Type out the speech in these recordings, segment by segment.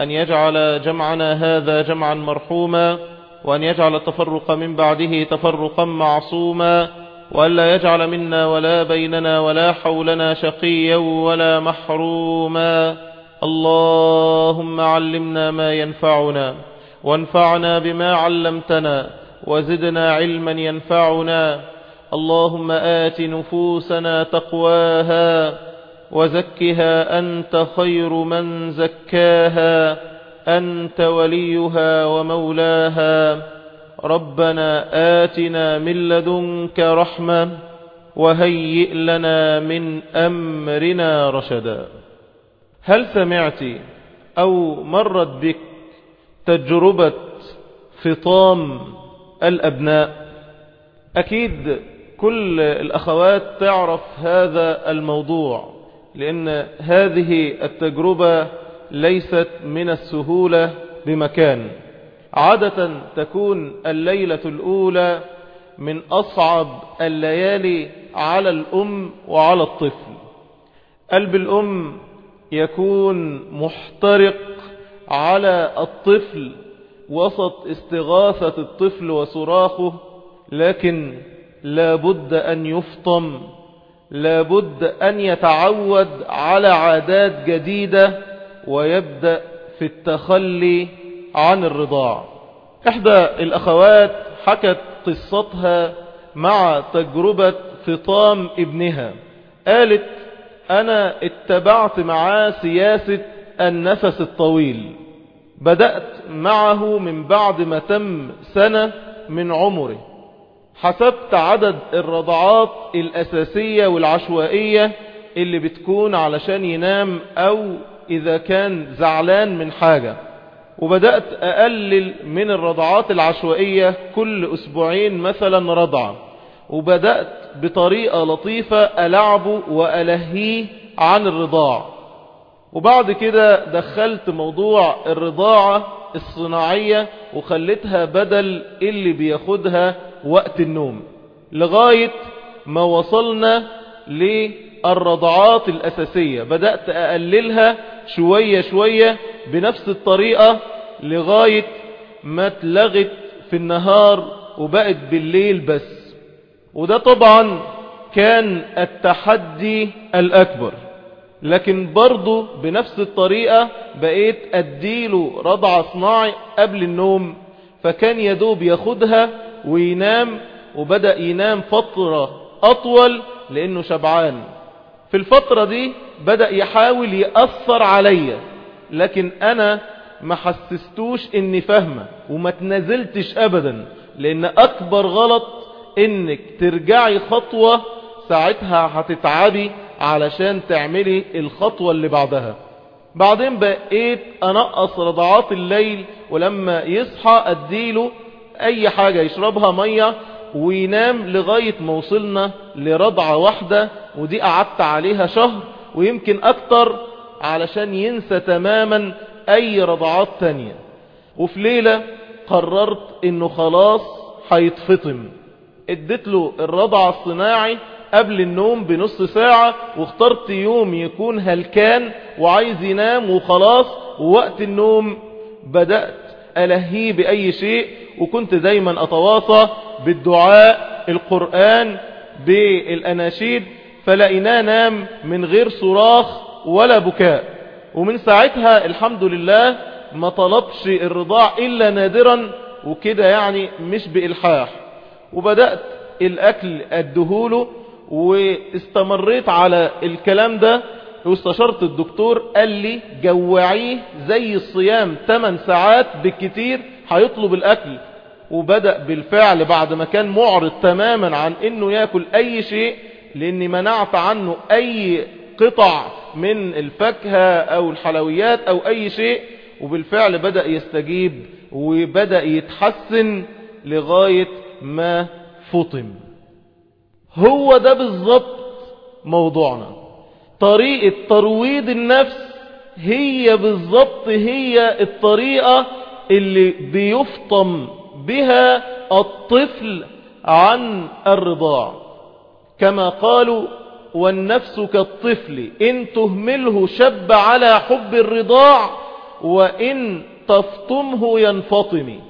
أن يجعل جمعنا هذا جمعا مرحوما وأن يجعل التفرق من بعده تفرقا معصوما وأن لا يجعل منا ولا بيننا ولا حولنا شقيا ولا محروما. اللهم علمنا ما ينفعنا وانفعنا بما علمتنا وزدنا علما ينفعنا. اللهم آت نفوسنا تقواها وزكها أنت خير من زكاها أنت وليها ومولاها. ربنا آتنا من لدنك رحمة وهيئ لنا من أمرنا رشدا. هل سمعت أو مرت بك تجربة فطام الأبناء؟ أكيد كل الأخوات تعرف هذا الموضوع. لأن هذه التجربة ليست من السهولة بمكان. عادة تكون الليلة الأولى من أصعب الليالي على الأم وعلى الطفل. قلب الأم يكون محترق على الطفل وسط استغاثة الطفل وصراخه لكن لابد أن يفطم. لابد أن يتعود على عادات جديدة ويبدأ في التخلي عن الرضاع. إحدى الأخوات حكت قصتها مع تجربة فطام ابنها. قالت أنا اتبعت معاه سياسة النفس الطويل. بدأت معه من بعد ما تم سنة من عمره. حسبت عدد الرضعات الأساسية والعشوائية اللي بتكون علشان ينام أو إذا كان زعلان من حاجة. وبدأت أقلل من الرضعات العشوائية كل أسبوعين مثلا رضعة. وبدأت بطريقة لطيفة ألعبه وألهيه عن الرضاع. وبعد كده دخلت موضوع الرضاعة الصناعية وخلتها بدل اللي بياخدها وقت النوم لغاية ما وصلنا للرضعات الأساسية. بدأت أقللها شوية شوية بنفس الطريقة لغاية ما اتلغت في النهار وبقت بالليل بس. وده طبعا كان التحدي الأكبر. لكن برضه بنفس الطريقة بقيت أديله رضع صناعي قبل النوم فكان يدوب ياخدها وينام وبدأ ينام فترة أطول لأنه شبعان. في الفترة دي بدأ يحاول يأثر عليا لكن أنا ما حسستوش إني فاهمة وما تنزلتش ابدا لأن أكبر غلط إنك ترجعي خطوة ساعتها هتتعبي علشان تعملي الخطوة اللي بعدها. بعدين بقيت أنقص رضعات الليل ولما يصحى أديله أي حاجة يشربها مية وينام لغاية ما وصلنا لرضعة واحدة ودي قعدت عليها شهر ويمكن أكتر علشان ينسى تماما أي رضعات تانية. وفي ليلة قررت إنه خلاص هيتفطم. اديت له الرضع الصناعي قبل النوم بنص ساعة واخترت يوم يكون هلكان وعايز ينام وخلاص ووقت النوم بدأت ألهيه بأي شيء وكنت دايما أتواصى بالدعاء القرآن بالأناشيد فلقيناه نام من غير صراخ ولا بكاء. ومن ساعتها الحمد لله ما طلبش الرضاع إلا نادرا وكده يعني مش بإلحاح. وبدأت الأكل أدهوله واستمريت على الكلام ده واستشرت الدكتور قال لي جوعيه زي الصيام 8 ساعات بالكتير هيطلب الأكل. وبدأ بالفعل بعد ما كان معرض تماما عن إنه يأكل أي شيء لأني منعت عنه أي قطع من الفاكهة أو الحلويات أو أي شيء. وبالفعل بدأ يستجيب وبدأ يتحسن لغاية ما فطم. هو ده بالظبط موضوعنا. طريقة ترويض النفس هي بالظبط هي الطريقة اللي بيفطم بها الطفل عن الرضاع. كما قالوا والنفس كالطفل إن تهمله شب على حب الرضاع وإن تفطمه ينفطم.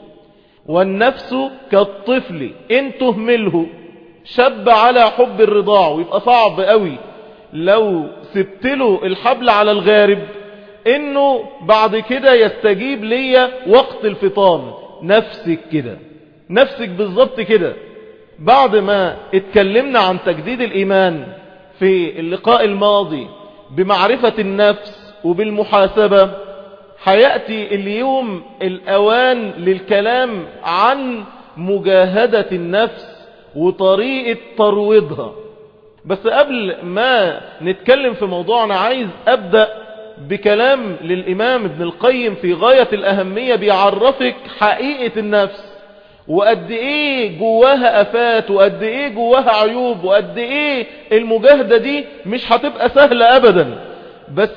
والنفس كالطفل إن تهمله شب على حب الرضاع ويبقى صعب قوي. لو سبت له الحبل على الغارب إنه بعد كده يستجيب ليا وقت الفطام. نفسك كده. نفسك بالظبط كده. بعد ما اتكلمنا عن تجديد الإيمان في اللقاء الماضي بمعرفة النفس وبالمحاسبة حيأتي اليوم الأوان للكلام عن مجاهدة النفس وطريقة ترويضها. بس قبل ما نتكلم في موضوعنا عايز أبدأ بكلام للإمام ابن القيم في غاية الأهمية بيعرفك حقيقة النفس وقد إيه جواها آفات وقد إيه جواها عيوب وقد إيه المجاهدة دي مش هتبقى سهلة ابدا. بس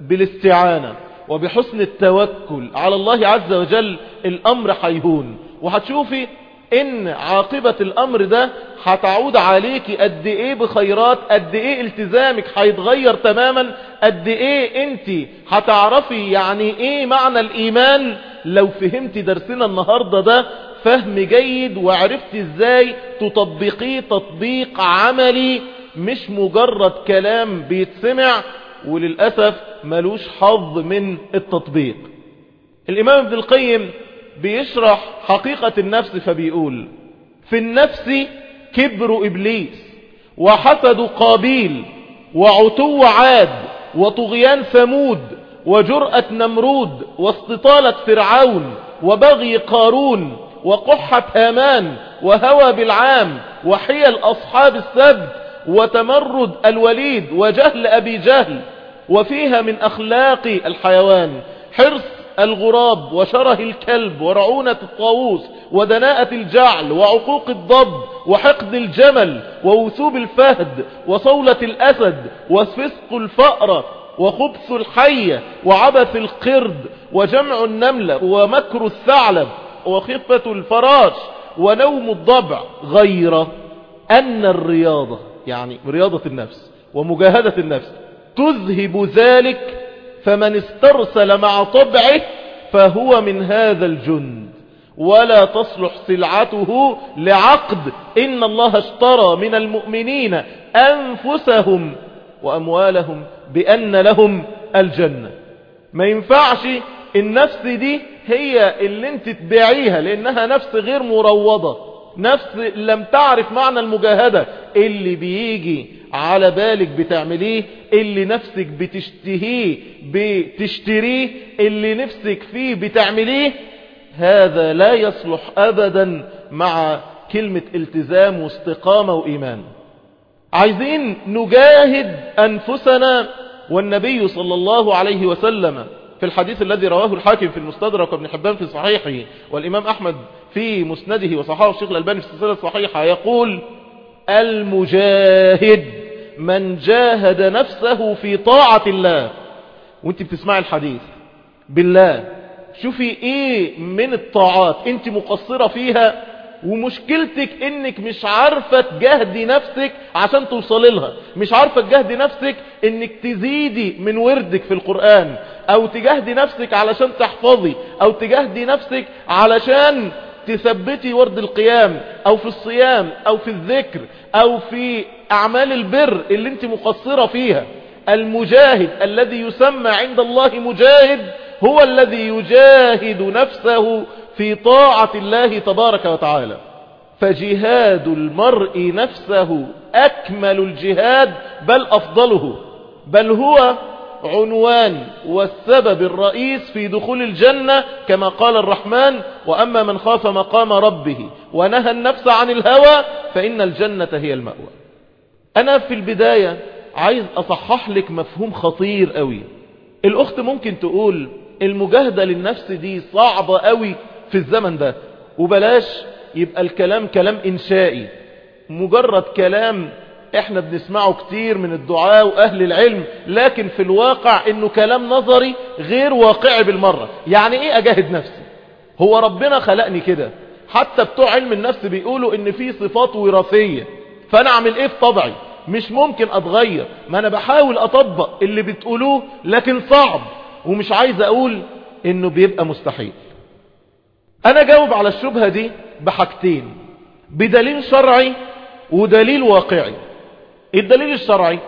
بالاستعانة وبحسن التوكل على الله عز وجل الأمر هيهون. وهتشوفي إن عاقبة الأمر ده هتعود عليكي قد إيه بخيرات قد إيه التزامك هيتغير تماما قد إيه أنت هتعرفي يعني إيه معنى الإيمان. لو فهمتي درسنا النهاردة ده فهم جيد وعرفت إزاي تطبقيه تطبيق عملي. مش مجرد كلام بيتسمع وللأسف ملوش حظ من التطبيق. الإمام ابن القيم بيشرح حقيقة النفس فبيقول في النفس كبر إبليس وحسد قابيل وعتو عاد وطغيان ثمود وجرأة نمرود واستطالة فرعون وبغي قارون وقحة هامان وهوى بالعام وحيل أصحاب السبت وتمرد الوليد وجهل أبي جهل وفيها من أخلاق الحيوان حرص الغراب وشره الكلب ورعونة الطاووس ودناءة الجعل وعقوق الضب وحقد الجمل ووثوب الفهد وصولة الأسد وفسق الفأرة وخبث الحية وعبث القرد وجمع النملة ومكر الثعلب وخفة الفراش ونوم الضبع غير أن الرياضة يعني رياضة النفس ومجاهدة النفس تذهب ذلك فمن استرسل مع طبعه فهو من هذا الجند. ولا تصلح سلعته لعقد. إن الله اشترى من المؤمنين أنفسهم وأموالهم بأن لهم الجنة. ما ينفعش النفس دي هي اللي انت تبيعيها لأنها نفس غير مروضة. نفس لم تعرف معنى المجاهدة. اللي بيجي على بالك بتعمليه اللي نفسك بتشتهيه بتشتريه اللي نفسك فيه بتعمليه هذا لا يصلح ابدا مع كلمة التزام واستقامة وإيمان. عايزين نجاهد أنفسنا والنبي صلى الله عليه وسلم في الحديث الذي رواه الحاكم في المستدرك وابن حبان في صحيحه والإمام أحمد في مسنده وصححه الشيخ الألباني في السلسلة الصحيحة يقول المجاهد. من جاهد نفسه في طاعة الله. وانت بتسمع الحديث. بالله. شوفي إيه من الطاعات انت مقصرة فيها ومشكلتك انك مش عارفة تجاهدي نفسك عشان توصلي لها. مش عارفة تجاهدي نفسك انك تزيدي من وردك في القرآن أو تجاهدي نفسك علشان تحفظي أو تجاهدي نفسك علشان تثبتي ورد القيام أو في الصيام أو في الذكر أو في أعمال البر اللي انت مقصرة فيها. المجاهد الذي يسمى عند الله مجاهد هو الذي يجاهد نفسه في طاعة الله تبارك وتعالى. فجهاد المرء نفسه أكمل الجهاد بل أفضله. بل هو عنوان والسبب الرئيس في دخول الجنة كما قال الرحمن وأما من خاف مقام ربه ونهى النفس عن الهوى فإن الجنة هي المأوى. أنا في البداية عايز أصحح لك مفهوم خطير قوي. الأخت ممكن تقول المجاهدة للنفس دي صعبة قوي في الزمن ده. وبلاش يبقى الكلام كلام إنشائي. مجرد كلام إحنا بنسمعه كتير من الدعاء وأهل العلم لكن في الواقع إنه كلام نظري غير واقعي بالمرة. يعني إيه أجاهد نفسي؟ هو ربنا خلقني كده. حتى بتوع علم النفس بيقولوا إن في صفات وراثية. فانا اعمل إيه في طبعي؟ مش ممكن اتغير. ما أنا بحاول اطبق اللي بتقولوه لكن صعب. ومش عايز أقول انه بيبقى مستحيل. أنا جاوب على الشبهة دي بحاجتين. بدليل شرعي ودليل واقعي. الدليل الشرعي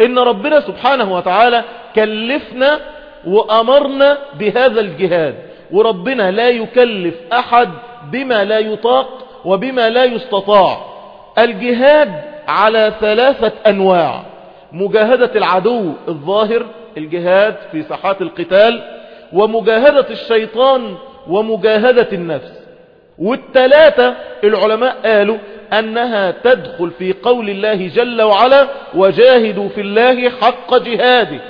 ان ربنا سبحانه وتعالى كلفنا وامرنا بهذا الجهاد. وربنا لا يكلف احد بما لا يطاق وبما لا يستطاع. الجهاد على ثلاثة أنواع. مجاهدة العدو الظاهر الجهاد في ساحات القتال ومجاهدة الشيطان ومجاهدة النفس. والثلاثة العلماء قالوا أنها تدخل في قول الله جل وعلا وجاهدوا في الله حق جهاده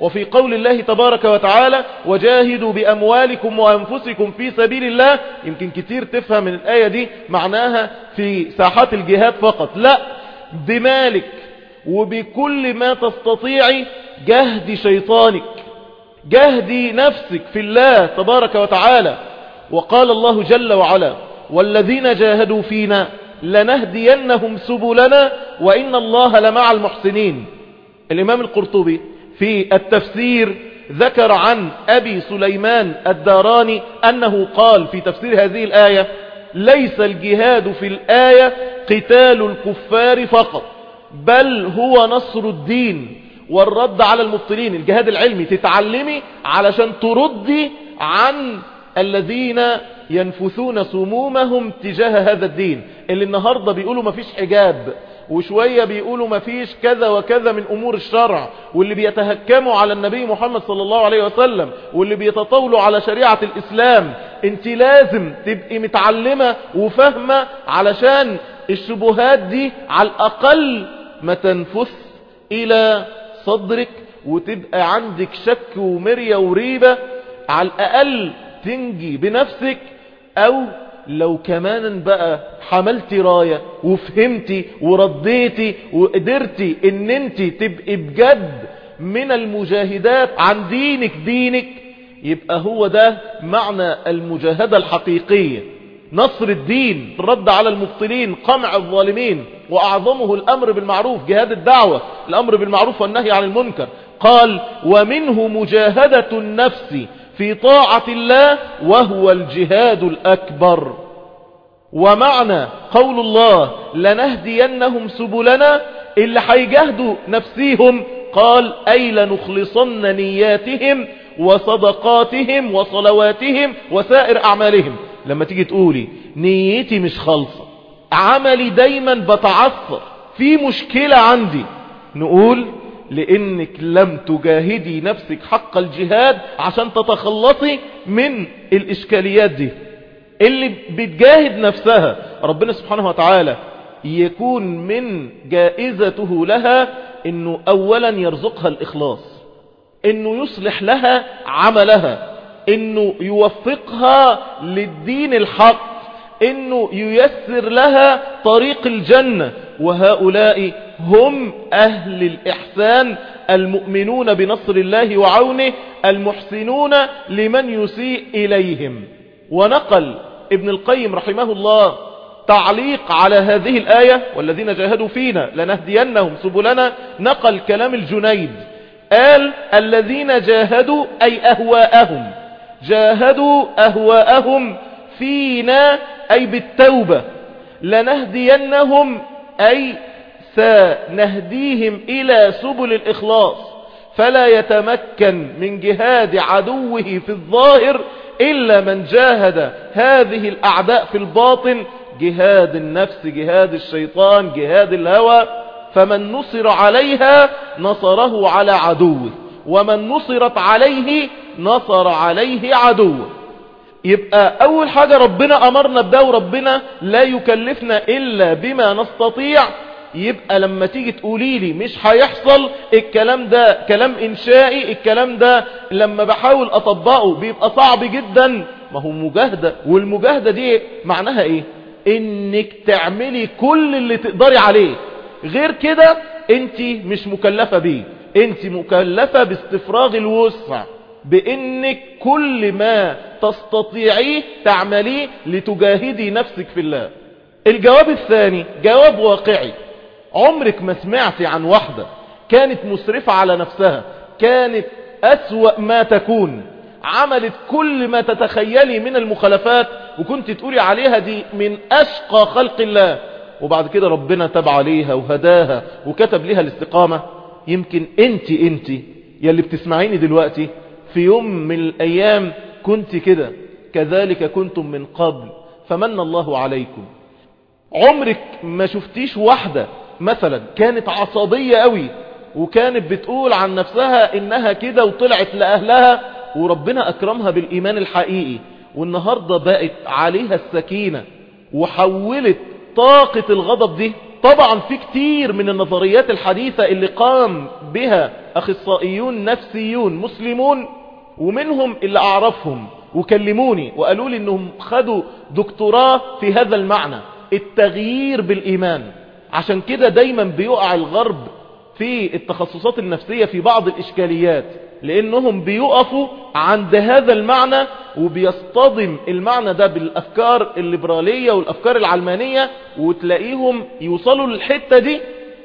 وفي قول الله تبارك وتعالى وجاهدوا بأموالكم وأنفسكم في سبيل الله. يمكن كتير تفهم من الآية دي معناها في ساحات الجهاد فقط. لا بمالك وبكل ما تستطيعي جهد شيطانك جهدي نفسك في الله تبارك وتعالى. وقال الله جل وعلا والذين جاهدوا فينا لنهدينهم سبلنا وإن الله لمع المحسنين. الإمام القرطبي في التفسير ذكر عن أبي سليمان الداراني أنه قال في تفسير هذه الآية ليس الجهاد في الآية قتال الكفار فقط بل هو نصر الدين والرد على المبطلين. الجهاد العلمي تتعلمي علشان تردي عن الذين ينفثون سمومهم تجاه هذا الدين. اللي النهاردة بيقولوا مفيش حجاب. وشوية بيقولوا مفيش كذا وكذا من أمور الشرع واللي بيتهكموا على النبي محمد صلى الله عليه وسلم واللي بيتطاولوا على شريعة الإسلام. انت لازم تبقي متعلمة وفاهمة علشان الشبهات دي على الأقل ما تنفث إلى صدرك وتبقى عندك شك ومرية وريبة على الأقل تنجي بنفسك أو لو كمان بقى حملتي راية وفهمتي ورديتي وقدرتي إن انت تبقي بجد من المجاهدات عن دينك دينك يبقى هو ده معنى المجاهدة الحقيقية. نصر الدين الرد على المبطلين قمع الظالمين وأعظمه الأمر بالمعروف جهاد الدعوة الأمر بالمعروف والنهي عن المنكر. قال ومنه مجاهدة النفس في طاعة الله وهو الجهاد الأكبر. ومعنى قول الله لنهدينهم سبلنا اللي حيجهدوا نفسيهم قال أي لنخلصن نياتهم وصدقاتهم وصلواتهم وسائر أعمالهم. لما تيجي تقولي نيتي مش خالصة عملي دايما بتعثر في مشكلة عندي نقول لإنك لم تجاهدي نفسك حق الجهاد عشان تتخلصي من الإشكاليات دي. اللي بتجاهد نفسها ربنا سبحانه وتعالى يكون من جائزته لها إنه اولا يرزقها الإخلاص إنه يصلح لها عملها إنه يوفقها للدين الحق إنه ييسر لها طريق الجنة. وهؤلاء هم أهل الإحسان المؤمنون بنصر الله وعونه المحسنون لمن يسيء إليهم. ونقل ابن القيم رحمه الله تعليق على هذه الآية والذين جاهدوا فينا لنهدينهم سبلنا. نقل كلام الجنيد قال الذين جاهدوا أي أهواءهم. جاهدوا أهواءهم فينا أي بالتوبة. لنهدينهم أي سنهديهم إلى سبل الإخلاص فلا يتمكن من جهاد عدوه في الظاهر إلا من جاهد هذه الأعداء في الباطن جهاد النفس جهاد الشيطان جهاد الهوى فمن نصر عليها نصره على عدوه ومن نصرت عليه نصر عليه عدوه. يبقى أول حاجة ربنا أمرنا بده وربنا لا يكلفنا إلا بما نستطيع يبقى لما تيجي تقولي لي مش هيحصل الكلام ده كلام إنشائي الكلام ده لما بحاول أطبقه بيبقى صعب جدا. ما هو مجاهدة والمجاهدة دي معناها إيه؟ إنك تعملي كل اللي تقدري عليه. غير كده انت مش مكلفة بيه. انت مكلفة باستفراغ الوسع بإنك كل ما تستطيعيه تعمليه لتجاهدي نفسك في الله. الجواب الثاني جواب واقعي. عمرك ما سمعتي عن واحدة كانت مسرفة على نفسها كانت أسوأ ما تكون عملت كل ما تتخيلي من المخالفات وكنت تقولي عليها دي من أشقى خلق الله. وبعد كده ربنا تاب عليها وهداها وكتب لها الاستقامة. يمكن انت انت يلي بتسمعيني دلوقتي في يوم من الأيام كنت كده كذلك كنتم من قبل فمن الله عليكم. عمرك ما شفتيش واحدة مثلا كانت عصبية قوي وكانت بتقول عن نفسها إنها كده وطلعت لأهلها وربنا أكرمها بالإيمان الحقيقي. والنهاردة بقت عليها السكينة وحولت طاقة الغضب دي. طبعا في كتير من النظريات الحديثة اللي قام بها أخصائيون نفسيون مسلمون ومنهم اللي أعرفهم وكلموني وقالوا لي أنهم خدوا دكتوراه في هذا المعنى التغيير بالإيمان. عشان كده دايما بيقع الغرب في التخصصات النفسية في بعض الإشكاليات لأنهم بيقفوا عند هذا المعنى وبيصطدم المعنى ده بالأفكار الليبرالية والأفكار العلمانية وتلاقيهم يوصلوا للحتة دي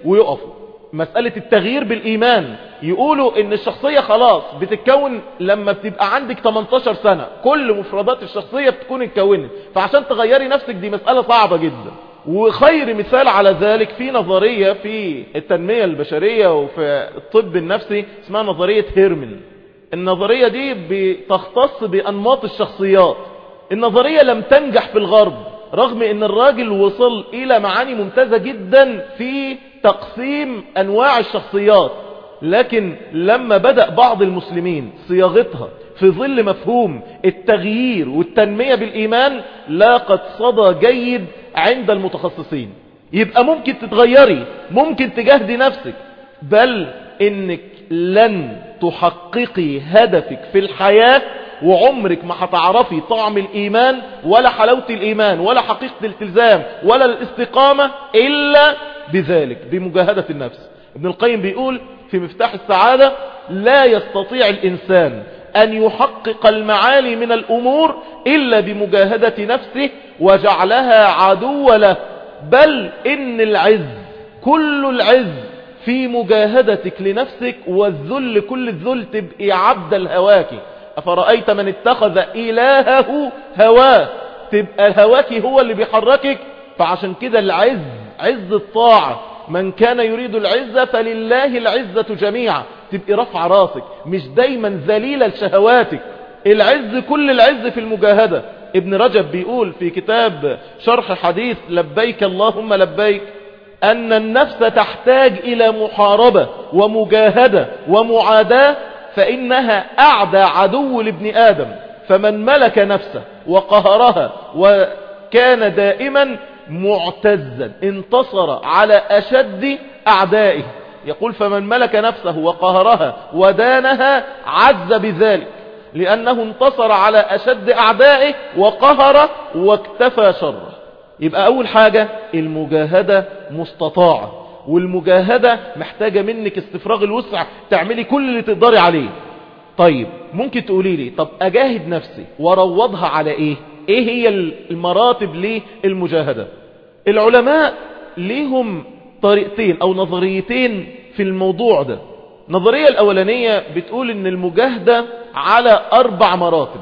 ويقفوا. مسألة التغيير بالإيمان يقولوا إن الشخصية خلاص بتتكون لما بتبقى عندك 18 سنة كل مفردات الشخصية بتكون اتكونت فعشان تغيري نفسك دي مسألة صعبة جدا. وخير مثال على ذلك في نظرية في التنمية البشرية وفي الطب النفسي اسمها نظرية هيرمن النظرية دي بتختص بأنماط الشخصيات. النظرية لم تنجح في الغرب رغم إن الراجل وصل إلى معاني ممتازة جدا في تقسيم أنواع الشخصيات. لكن لما بدأ بعض المسلمين صياغتها في ظل مفهوم التغيير والتنمية بالإيمان لاقت صدى جيد عند المتخصصين. يبقى ممكن تتغيري ممكن تجاهدي نفسك. بل إنك لن تحققي هدفك في الحياة وعمرك ما هتعرفي طعم الإيمان ولا حلاوة الإيمان ولا حقيقة الالتزام ولا الاستقامة إلا بذلك بمجاهدة النفس. ابن القيم بيقول في مفتاح السعادة لا يستطيع الإنسان أن يحقق المعالي من الأمور إلا بمجاهدة نفسه وجعلها عدو له. بل إن العز كل العز في مجاهدتك لنفسك والذل كل الذل تبقي عبد الهواك أفرأيت من اتخذ إلهه هواه؟ تبقى الهواك هو اللي بيحركك؟ فعشان كده العز عز الطاعة. من كان يريد العزة فلله العزة جميعا. تبقي رفع راسك مش دايما ذليلة لشهواتك. العز كل العز في المجاهدة. ابن رجب بيقول في كتاب شرح حديث لبيك اللهم لبيك أن النفس تحتاج إلى محاربة ومجاهدة ومعاداة فإنها أعدى عدو لابن آدم فمن ملك نفسه وقهرها وكان دائما معتزا انتصر على أشد أعدائه. يقول فمن ملك نفسه وقهرها ودانها عز بذلك. لأنه انتصر على أشد أعدائه وقهر واكتفى شره. يبقى أول حاجة المجاهدة مستطاعة والمجاهدة محتاجة منك استفراغ الوسع تعملي كل اللي تقدري عليه. طيب ممكن تقولي لي طب أجاهد نفسي وروضها على إيه؟ إيه هي المراتب للمجاهدة؟ العلماء ليهم طريقتين أو نظريتين في الموضوع ده. النظرية الأولانية بتقول إن المجاهدة على أربع مراتب.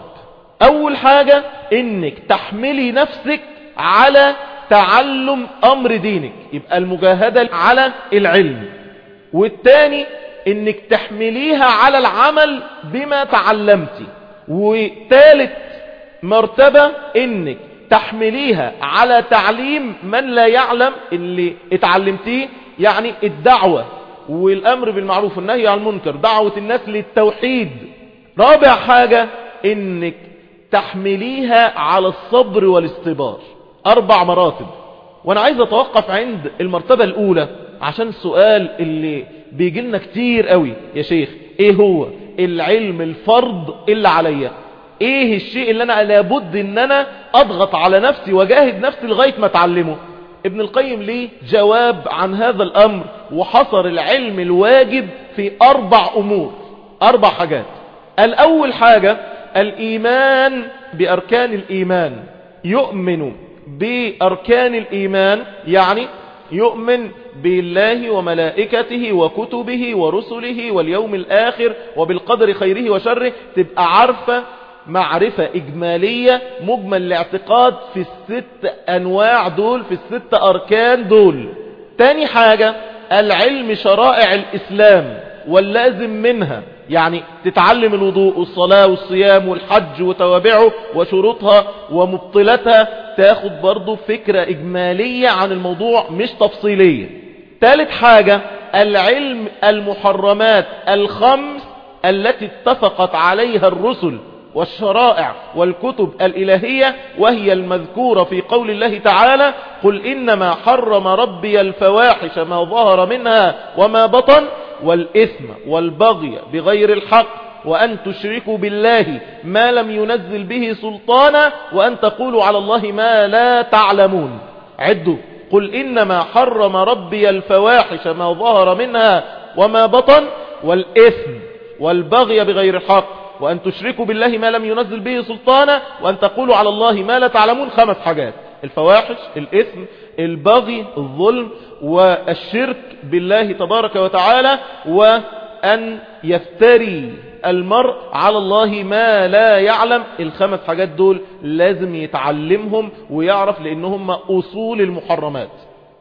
أول حاجة إنك تحملي نفسك على تعلم أمر دينك. يبقى المجاهدة على العلم. والتاني إنك تحمليها على العمل بما تعلمتي. والتالت مرتبة إنك تحمليها على تعليم من لا يعلم اللي اتعلمتيه يعني الدعوة. والأمر بالمعروف والنهي عن المنكر دعوة الناس للتوحيد. رابع حاجة إنك تحمليها على الصبر والاستبار. أربع مراتب. وأنا عايز أتوقف عند المرتبة الأولى عشان السؤال اللي بيجي لنا كتير قوي. يا شيخ إيه هو؟ العلم الفرض اللي عليا. إيه الشيء اللي أنا لابد إن أنا أضغط على نفسي وأجاهد نفسي لغاية ما أتعلمه؟ ابن القيم ليه جواب عن هذا الأمر وحصر العلم الواجب في أربع أمور أربع حاجات. الأول حاجة الإيمان بأركان الإيمان. يؤمن بأركان الإيمان يعني يؤمن بالله وملائكته وكتبه ورسله واليوم الآخر وبالقدر خيره وشره تبقى عارفة معرفة إجمالية مجمل الاعتقاد في الست أنواع دول في الست أركان دول. تاني حاجة العلم شرائع الإسلام واللازم منها يعني تتعلم الوضوء والصلاة والصيام والحج وتوابعه وشروطها ومبطلتها تاخد برضو فكرة إجمالية عن الموضوع مش تفصيلية. ثالث حاجة العلم المحرمات الخمس التي اتفقت عليها الرسل والشرائع والكتب الإلهية وهي المذكورة في قول الله تعالى قل إنما حرم ربي الفواحش ما ظهر منها وما بطن والإثم والبغي بغير الحق وأن تشركوا بالله ما لم ينزل به سلطانا وأن تقولوا على الله ما لا تعلمون عدوا قل إنما حرم ربي الفواحش ما ظهر منها وما بطن والإثم والبغي بغير الحق وأن تشركوا بالله ما لم ينزل به سلطانا وأن تقولوا على الله ما لا تعلمون. خمس حاجات. الفواحش الإثم البغي الظلم والشرك بالله تبارك وتعالى وأن يفتري المرء على الله ما لا يعلم. الخمس حاجات دول لازم يتعلمهم ويعرف لأنهم أصول المحرمات.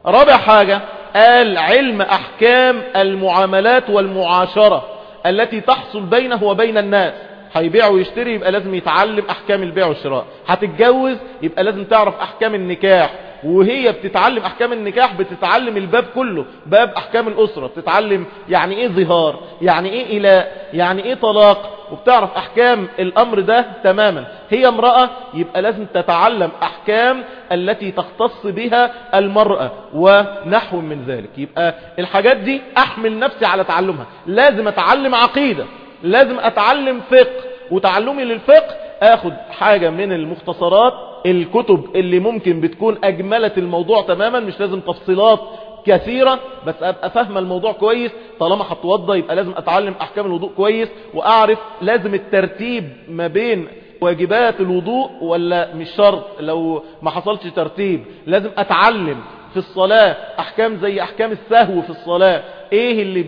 رابع حاجة قال علم أحكام المعاملات والمعاشرة التي تحصل بينه وبين الناس. هيبيع ويشتري يبقى لازم يتعلم أحكام البيع والشراء. هتتجوز يبقى لازم تعرف أحكام النكاح. وهي بتتعلم أحكام النكاح بتتعلم الباب كله. باب أحكام الأسرة. بتتعلم يعني إيه ظهار يعني إيه الاء يعني إيه طلاق. وبتعرف أحكام الأمر ده تماما. هي امرأة يبقى لازم تتعلم أحكام التي تختص بها المرأة. ونحو من ذلك. يبقى الحاجات دي أحمل نفسي على تعلمها. لازم أتعلم عقيدة. لازم أتعلم فقه وتعلمي للفقه آخد حاجة من المختصرات الكتب اللي ممكن بتكون أجملت الموضوع تماما مش لازم تفصيلات كثيرة بس أبقى فاهم الموضوع كويس طالما هتوضى يبقى لازم أتعلم أحكام الوضوء كويس وأعرف لازم الترتيب ما بين واجبات الوضوء ولا مش شرط لو ما حصلش ترتيب لازم أتعلم في الصلاة أحكام زي أحكام السهو في الصلاة إيه اللي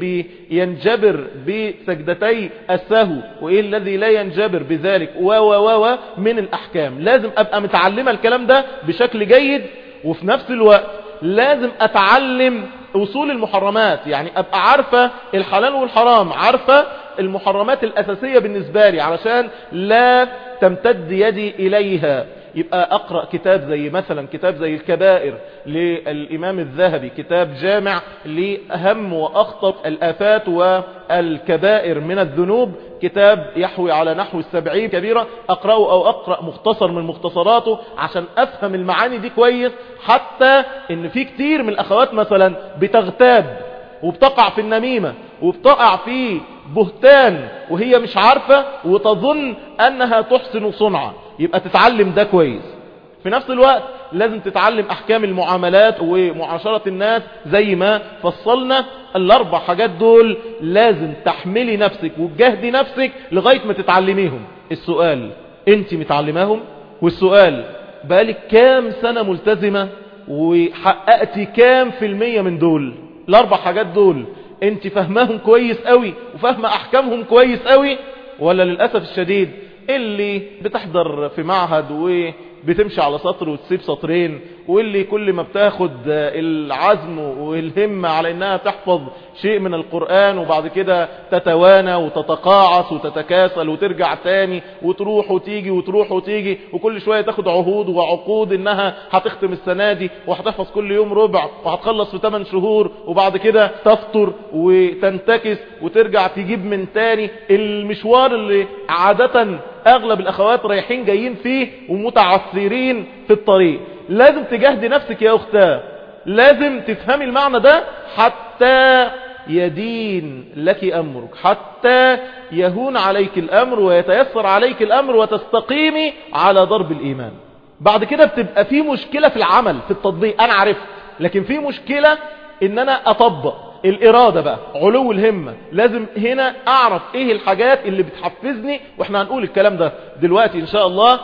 بينجبر بسجدتي السهو وإيه الذي لا ينجبر بذلك؟ و و و من الأحكام. لازم أبقى متعلمة الكلام ده بشكل جيد وفي نفس الوقت لازم أتعلم أصول المحرمات. يعني أبقى عارفة الحلال والحرام عارفة المحرمات الأساسية بالنسبة لي علشان لا تمتد يدي إليها. يبقى أقرأ كتاب زي مثلا كتاب زي الكبائر للإمام الذهبي كتاب جامع لأهم وأخطر الآفات والكبائر من الذنوب كتاب يحوي على نحو السبعين كبيرة أقرأه أو أقرأ مختصر من مختصراته عشان أفهم المعاني دي كويس حتى إن في كتير من الأخوات مثلا بتغتاب وبتقع في النميمة وبتقع في بهتان وهي مش عارفة وتظن أنها تحسن صنعا. يبقى تتعلم ده كويس. في نفس الوقت لازم تتعلم أحكام المعاملات ومعاشرة الناس زي ما فصلنا الأربع حاجات دول. لازم تحملي نفسك وتجهدي نفسك لغاية ما تتعلميهم. السؤال أنت متعلماهم؟ والسؤال بقالك كام سنة ملتزمة وحققتي كام في المية من دول؟ الأربع حاجات دول أنت فهمهم كويس قوي وفاهمة أحكامهم كويس قوي ولا للأسف الشديد اللي بتحضر في معهد بتمشي على سطر وتسيب سطرين. واللي كل ما بتاخد العزم والهمة على إنها تحفظ شيء من القرآن وبعد كده تتوانى وتتقاعس وتتكاسل وترجع تاني وتروح وتيجي وتروح وتيجي وكل شوية تاخد عهود وعقود إنها هتختم السنة دي وهتحفظ كل يوم ربع وهتخلص في 8 شهور وبعد كده تفطر وتنتكس وترجع تجيب من تاني. المشوار اللي عادة أغلب الأخوات رايحين جايين فيه ومتعثرين في الطريق. لازم تجاهدي نفسك يا أختاه. لازم تفهمي المعنى ده حتى يدين لك أمرك. حتى يهون عليك الأمر ويتيسر عليك الأمر وتستقيمي على ضرب الإيمان. بعد كده بتبقى في مشكلة في العمل في التطبيق. أنا عرفت. لكن في مشكلة إن أنا أطبق. الإرادة بقى علو الهمة. لازم هنا أعرف إيه الحاجات اللي بتحفزني. وإحنا هنقول الكلام ده دلوقتي إن شاء الله.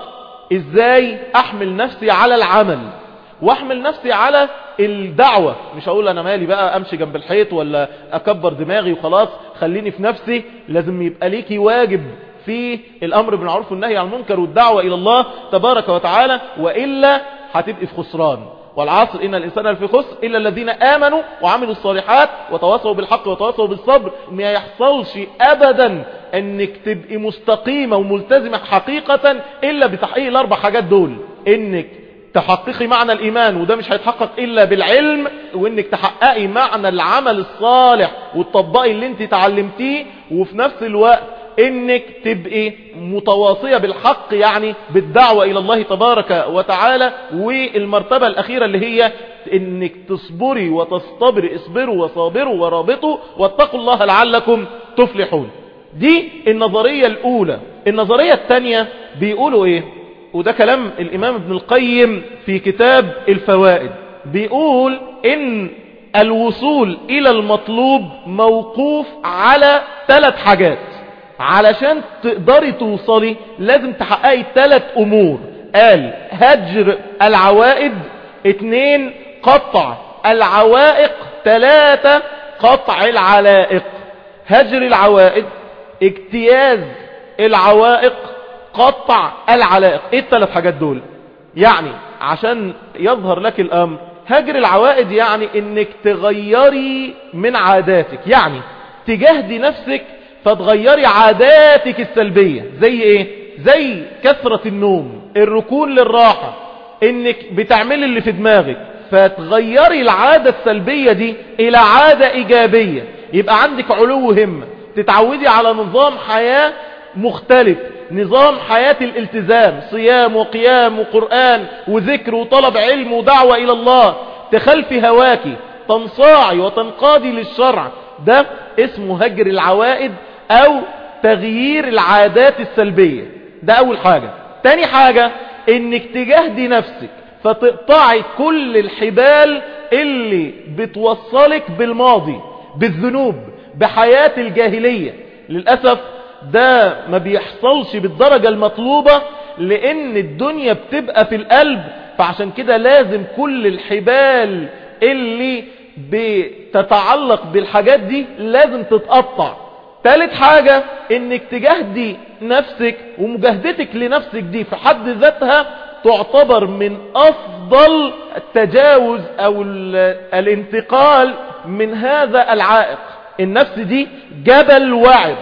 إزاي أحمل نفسي على العمل وأحمل نفسي على الدعوة؟ مش هقول أنا مالي بقى أمشي جنب الحيط ولا أكبر دماغي وخلاص خليني في نفسي. لازم يبقى ليكي واجب في الأمر بالمعروف والنهي عن المنكر والدعوة إلى الله تبارك وتعالى وإلا هتبقي في خسران. والعصر إن الإنسان لفي خسر إلا الذين آمنوا وعملوا الصالحات وتواصوا بالحق وتواصوا بالصبر. ما يحصلش أبدا أنك تبقي مستقيمة وملتزمة حقيقة إلا بتحقيق الأربع حاجات دول. إنك تحققي معنى الإيمان وده مش هيتحقق إلا بالعلم وإنك تحققي معنى العمل الصالح وتطبقي اللي أنت تعلمتيه وفي نفس الوقت إنك تبقي متواصية بالحق يعني بالدعوة إلى الله تبارك وتعالى والمرتبة الأخيرة اللي هي إنك تصبري وتصطبري اصبروا وصابروا ورابطوا واتقوا الله لعلكم تفلحون. دي النظرية الأولى. النظرية الثانية بيقولوا إيه؟ وده كلام الإمام ابن القيم في كتاب الفوائد. بيقول إن الوصول إلى المطلوب موقوف على ثلاث حاجات. علشان تقدري توصلي لازم تحققي ثلاث أمور. قال هجر العوائد. اتنين قطع العوائق. ثلاثة قطع العلائق. هجر العوائد. اجتياز العوائق. قطع العلائق. إيه الثلاث حاجات دول؟ يعني عشان يظهر لك الأمر هجر العوائد يعني إنك تغيري من عاداتك. يعني تجاهدي نفسك فتغيري عاداتك السلبية. زي إيه؟ زي كثرة النوم الركون للراحة إنك بتعملي اللي في دماغك. فتغيري العادة السلبية دي إلى عادة إيجابية. يبقى عندك علو همة تتعودي على نظام حياة مختلف نظام حياة الالتزام صيام وقيام وقرآن وذكر وطلب علم ودعوة إلى الله. تخلفي هواكي تنصاعي وتنقادي للشرع. ده اسمه هجر العوائد أو تغيير العادات السلبية. ده أول حاجة. تاني حاجة إنك تجاهدي نفسك فتقطعي كل الحبال اللي بتوصلك بالماضي بالذنوب بحياة الجاهلية. للأسف ده ما بيحصلش بالدرجة المطلوبة لأن الدنيا بتبقى في القلب فعشان كده لازم كل الحبال اللي بتتعلق بالحاجات دي لازم تتقطع. ثالث حاجة إنك تجاهدي نفسك ومجاهدتك لنفسك دي في حد ذاتها تعتبر من أفضل التجاوز أو الانتقال من هذا العائق. النفس دي جبل وعر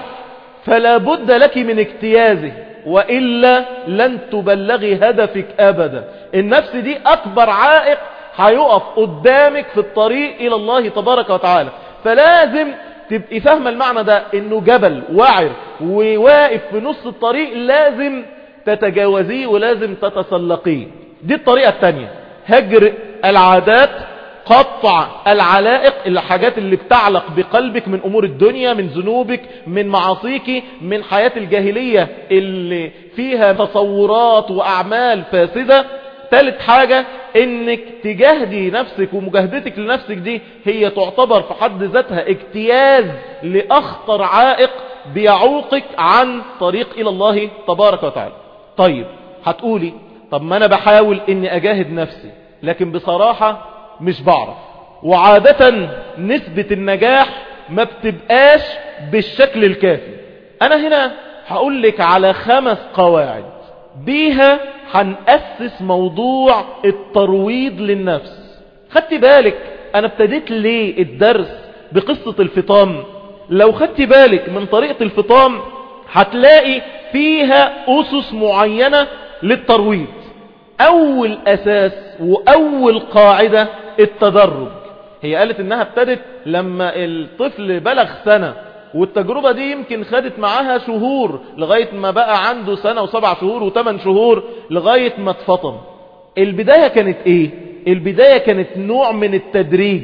فلا بد لك من اجتيازه وإلا لن تبلغي هدفك أبدا. النفس دي أكبر عائق هيقف قدامك في الطريق إلى الله تبارك وتعالى. فلازم تبقي فاهمة المعنى ده؟ إنه جبل وعر وواقف في نص الطريق لازم تتجاوزيه ولازم تتسلقيه. دي الطريقة التانية. هجر العادات قطع العلائق الحاجات اللي بتعلق بقلبك من أمور الدنيا من ذنوبك من معاصيك من حياة الجاهلية اللي فيها تصورات وأعمال فاسدة. ثالث حاجة إنك تجاهدي نفسك ومجاهدتك لنفسك دي هي تعتبر في حد ذاتها اجتياز لأخطر عائق بيعوقك عن طريق إلى الله تبارك وتعالى. طيب هتقولي طب ما أنا بحاول إني أجاهد نفسي لكن بصراحة مش بعرف. وعادة نسبة النجاح ما بتبقاش بالشكل الكافي. أنا هنا هقول لك على خمس قواعد. بيها هنأسس موضوع الترويض للنفس. خدت بالك أنا ابتديت ليه الدرس بقصة الفطام؟ لو خدت بالك من طريقة الفطام هتلاقي فيها أسس معينة للترويض. أول أساس وأول قاعدة التدرج. هي قالت إنها ابتدت لما الطفل بلغ سنة. والتجربة دي يمكن خدت معاها شهور لغاية ما بقى عنده سنة وسبع شهور وثمان شهور لغاية ما اتفطم. البداية كانت إيه؟ البداية كانت نوع من التدريج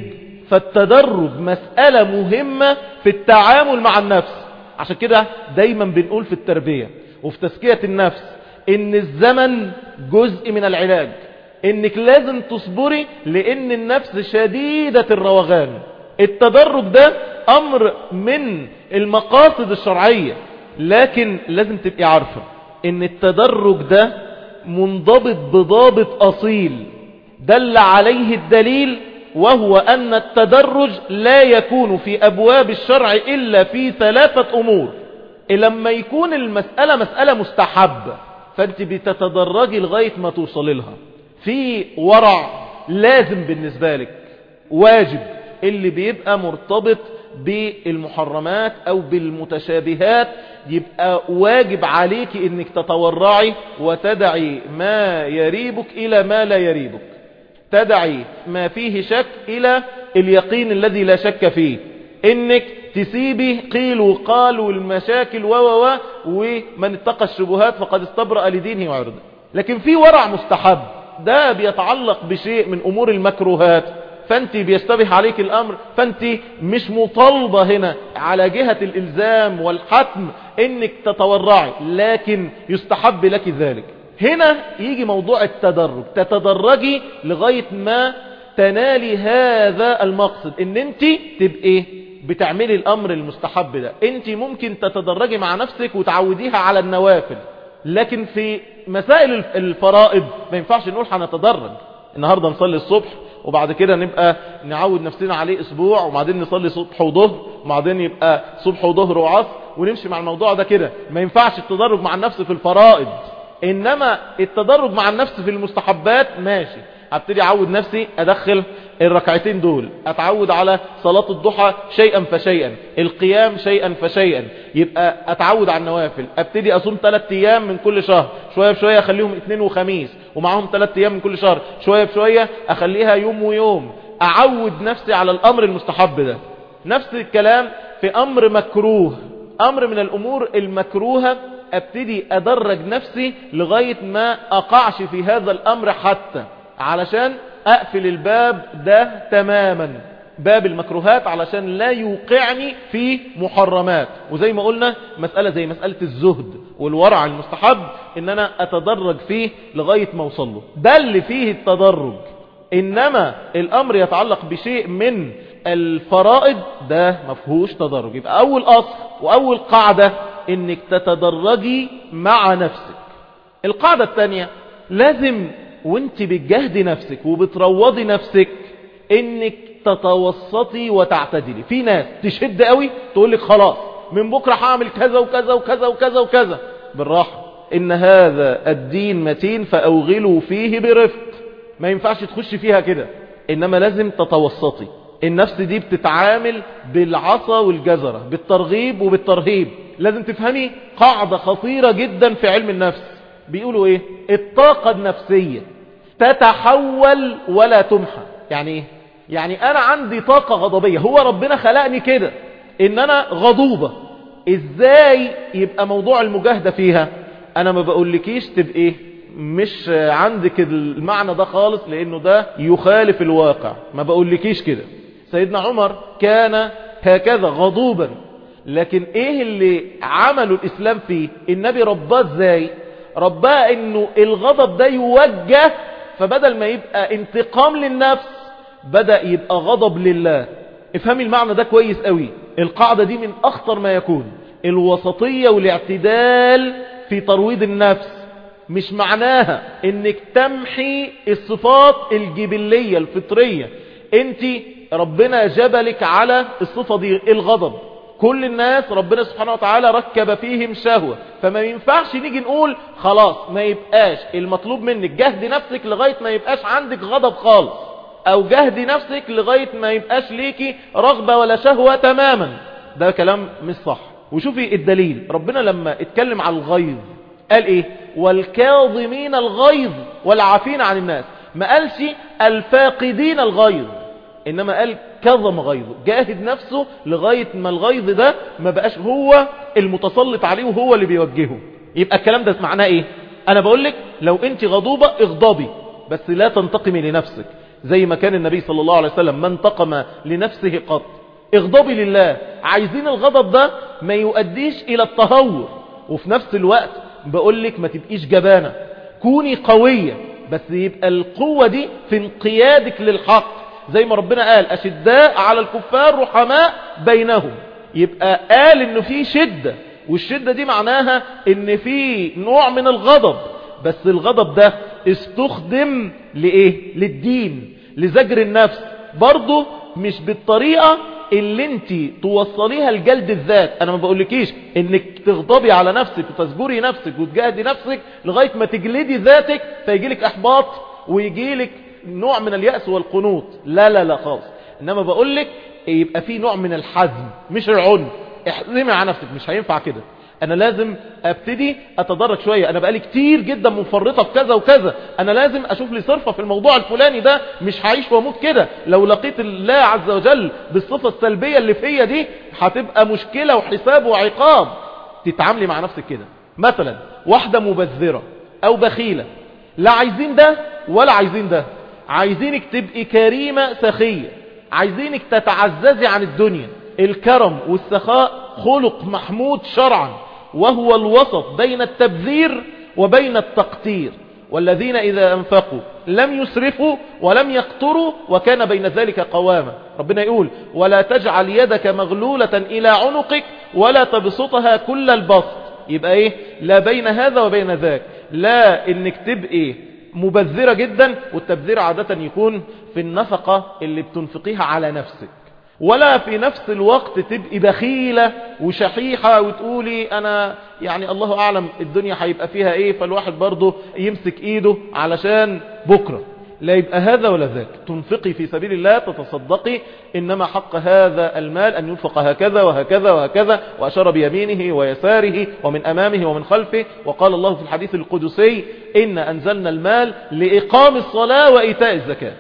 فالتدرج مسألة مهمة في التعامل مع النفس. عشان كده دايما بنقول في التربية وفي تزكية النفس إن الزمن جزء من العلاج إنك لازم تصبري لإن النفس شديدة الروغان. التدرج ده أمر من المقاصد الشرعية لكن لازم تبقي عارفة إن التدرج ده منضبط بضابط أصيل دل عليه الدليل وهو أن التدرج لا يكون في أبواب الشرع إلا في ثلاثة أمور. لما يكون المسألة مسألة مستحبة فأنت بتتدرجي لغاية ما توصل لها. في ورع لازم بالنسبة لك واجب. اللي بيبقى مرتبط بالمحرمات أو بالمتشابهات يبقى واجب عليك إنك تتورعي وتدعي ما يريبك إلى ما لا يريبك. تدعي ما فيه شك إلى اليقين الذي لا شك فيه. إنك تسيبي قيل وقال والمشاكل و و ومن اتقى الشبهات فقد استبرأ لدينه وعرضه. لكن في ورع مستحب. ده بيتعلق بشيء من أمور المكروهات. فانت بيشتبه عليك الأمر فانت مش مطالبة هنا على جهة الإلزام والحتم إنك تتورعي لكن يستحب لك ذلك. هنا يجي موضوع التدرج تتدرجي لغاية ما تنالي هذا المقصد إن انت تبقي بتعملي الأمر المستحب ده. انت ممكن تتدرجي مع نفسك وتعوديها على النوافل لكن في مسائل الفرائض ما ينفعش نقول هنتدرج. النهاردة نصلي الصبح وبعد كده نبقى نعود نفسنا عليه أسبوع وبعدين نصلي صبح وظهر وبعدين يبقى صبح وظهر وعصر ونمشي مع الموضوع ده كده. ما ينفعش التدرج مع النفس في الفرائض. إنما التدرج مع النفس في المستحبات ماشي. هبتدي أعود نفسي أدخل الركعتين دول. أتعود على صلاة الضحى شيئا فشيئا. القيام شيئا فشيئا. يبقى أتعود على النوافل. أبتدي أصوم ثلاث أيام من كل شهر. شوية بشوية أخليهم اثنين وخميس. ومعهم ثلاث أيام من كل شهر. شوية بشوية أخليها يوم ويوم. أعود نفسي على الأمر المستحب ده. نفس الكلام في أمر مكروه. أمر من الأمور المكروهة أبتدي أدرج نفسي لغاية ما أقعش في هذا الأمر حتى. علشان أقفل الباب ده تماما. باب المكروهات علشان لا يوقعني في محرمات. وزي ما قلنا مسألة زي مسألة الزهد والورع المستحب إن أنا أتدرج فيه لغاية ما اوصله ده اللي فيه التدرج. إنما الأمر يتعلق بشيء من الفرائض ده مفهوش تدرج. يبقى أول أصل وأول قاعدة إنك تتدرجي مع نفسك. القاعدة الثانية لازم وانت بتجهدي نفسك وبتروضي نفسك إنك تتوسطي وتعتدلي. في ناس تشد قوي تقول لك خلاص من بكرة هعمل كذا وكذا وكذا وكذا وكذا. بالراحة. إن هذا الدين متين فأوغلوا فيه برفق. ما ينفعش تخش فيها كده. إنما لازم تتوسطي. النفس دي بتتعامل بالعصا والجزرة بالترغيب وبالترهيب. لازم تفهمي قاعدة خطيرة جدا في علم النفس. بيقولوا إيه؟ الطاقة النفسية تتحول ولا تمحى. يعني إيه؟ يعني أنا عندي طاقة غضبية. هو ربنا خلقني كده إن أنا غضوبة. إزاي يبقى موضوع المجاهدة فيها؟ أنا ما بقولكيش تبقى مش عندك المعنى ده خالص لأنه ده يخالف الواقع. ما بقولكيش كده. سيدنا عمر كان هكذا غضوبا. لكن إيه اللي عمله الإسلام فيه؟ النبي رباه إزاي؟ رباه إنه الغضب ده يوجه فبدل ما يبقى انتقام للنفس بدأ يبقى غضب لله. افهمي المعنى ده كويس قوي. القاعدة دي من أخطر ما يكون. الوسطية والاعتدال في ترويض النفس. مش معناها إنك تمحي الصفات الجبلية الفطرية. أنت ربنا جبلك على الصفة دي الغضب. كل الناس ربنا سبحانه وتعالى ركب فيهم شهوة. فما ينفعش نيجي نقول خلاص ما يبقاش المطلوب منك. جهد نفسك لغاية ما يبقاش عندك غضب خالص. أو جهد نفسك لغاية ما يبقاش ليكي رغبة ولا شهوة تماما. ده كلام مش صح. وشوفي الدليل. ربنا لما اتكلم على الغيظ قال إيه؟ والكاظمين الغيظ والعافين عن الناس. ما قالش الفاقدين الغيظ. إنما قال كظم غيظه. جاهد نفسه لغاية ما الغيظ ده ما بقاش هو المتسلط عليه وهو اللي بيوجهه. يبقى الكلام ده معناه إيه؟ أنا بقول لك لو أنت غضوبة اغضبي. بس لا تنتقمي لنفسك. زي ما كان النبي صلى الله عليه وسلم ما انتقم لنفسه قط. اغضبي لله. عايزين الغضب ده؟ ما يؤديش إلى التهور. وفي نفس الوقت بقول لك ما تبقيش جبانة. كوني قوية بس يبقى القوة دي في انقيادك للحق. زي ما ربنا قال أشداء على الكفار رحماء بينهم. يبقى قال إنه في شدة. والشدة دي معناها إن في نوع من الغضب. بس الغضب ده استخدم لإيه؟ للدين. لزجر النفس. برضه مش بالطريقة اللي انت توصليها لجلد الذات. أنا ما بقولكيش إنك تغضبي على نفسك وتزجري نفسك وتجاهدي نفسك لغاية ما تجلدي ذاتك فيجيلك إحباط ويجيلك نوع من اليأس والقنوط. لا لا لا خالص. إنما بقولك يبقى في نوع من الحزم مش العنف. احزمي على نفسك مش هينفع كده. أنا لازم أبتدي أتدرج شوية. أنا بقالي كتير جدا مفرطة في كذا وكذا. أنا لازم أشوف لي صرفة في الموضوع الفلاني ده مش هعيش وأموت كده. لو لقيت الله عز وجل بالصفة السلبية اللي فيا دي هتبقى مشكلة وحساب وعقاب. تتعاملي مع نفسك كده. مثلا واحدة مبذرة أو بخيلة. لا عايزين ده ولا عايزين ده. عايزينك تبقي كريمة سخية. عايزينك تتعززي عن الدنيا. الكرم والسخاء خلق محمود شرعا. وهو الوسط بين التبذير وبين التقتير. والذين إذا أنفقوا لم يسرفوا ولم يقتروا وكان بين ذلك قواما. ربنا يقول ولا تجعل يدك مغلولة إلى عنقك ولا تبسطها كل البسط. يبقى إيه؟ لا بين هذا وبين ذاك. لا إنك تبقي مبذرة جدا والتبذير عادة يكون في النفقة اللي بتنفقيها على نفسك. ولا في نفس الوقت تبقي بخيلة وشحيحة وتقولي أنا يعني الله أعلم الدنيا هيبقى فيها إيه فالواحد برضه يمسك إيده علشان بكرة. لا يبقى هذا ولا ذاك. تنفقي في سبيل الله تتصدقي. إنما حق هذا المال أن ينفق هكذا وهكذا وهكذا وأشار بيمينه ويساره ومن أمامه ومن خلفه. وقال الله في الحديث القدسي إن أنزلنا المال لإقام الصلاة وإيتاء الزكاة.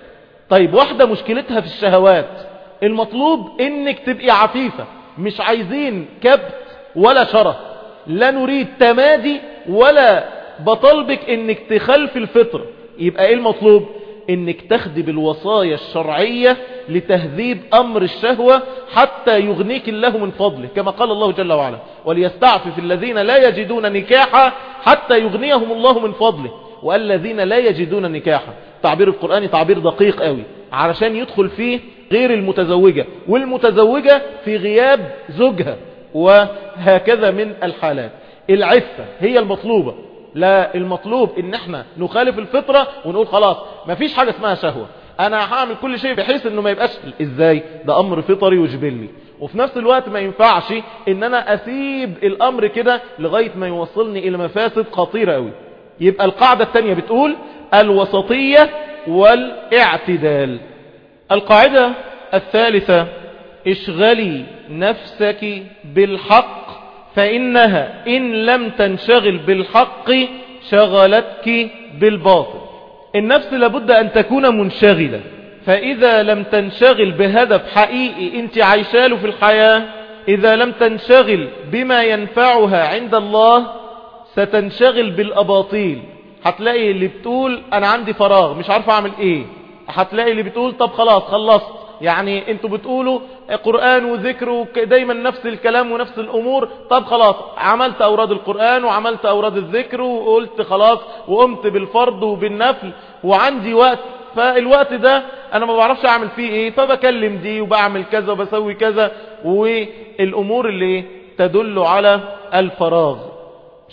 طيب واحدة مشكلتها في الشهوات. المطلوب إنك تبقي عفيفة مش عايزين كبت ولا شره لا نريد تمادي ولا بطلبك إنك تخلف الفطرة يبقى إيه المطلوب؟ إنك تخدي بالوصايا الشرعية لتهذيب أمر الشهوة حتى يغنيك الله من فضله كما قال الله جل وعلا وليستعفف الذين لا يجدون نكاحا حتى يغنيهم الله من فضله والذين لا يجدون نكاحا. تعبير القرآن تعبير دقيق قوي. علشان يدخل فيه غير المتزوجة والمتزوجة في غياب زوجها وهكذا من الحالات. العفة هي المطلوبة. لا المطلوب إن إحنا نخالف الفطرة ونقول خلاص مفيش حاجة اسمها شهوة. أنا هعمل كل شيء بحيث إنه ما يبقاش إزاي؟ ده أمر فطري وجبلي وفي نفس الوقت ما ينفعش إن أنا أسيب الأمر كده لغاية ما يوصلني إلى مفاسد خطيرة قوي يبقى القاعدة التانية بتقول الوسطية والاعتدال. القاعدة الثالثة اشغلي نفسك بالحق فإنها إن لم تنشغل بالحق شغلتك بالباطل. النفس لابد أن تكون منشغلة فإذا لم تنشغل بهدف حقيقي أنت عايشاله في الحياة إذا لم تنشغل بما ينفعها عند الله ستنشغل بالأباطيل. هتلاقي اللي بتقول أنا عندي فراغ مش عارف أعمل إيه. هتلاقي اللي بتقول طب خلاص خلصت. يعني أنتوا بتقولوا قرآن وذكر دايما نفس الكلام ونفس الأمور. طب خلاص عملت أوراد القرآن وعملت أوراد الذكر وقلت خلاص وقمت بالفرض وبالنفل وعندي وقت. فالوقت ده أنا ما بعرفش أعمل فيه إيه. فبكلم دي وبعمل كذا وبسوي كذا. والأمور اللي تدل على الفراغ.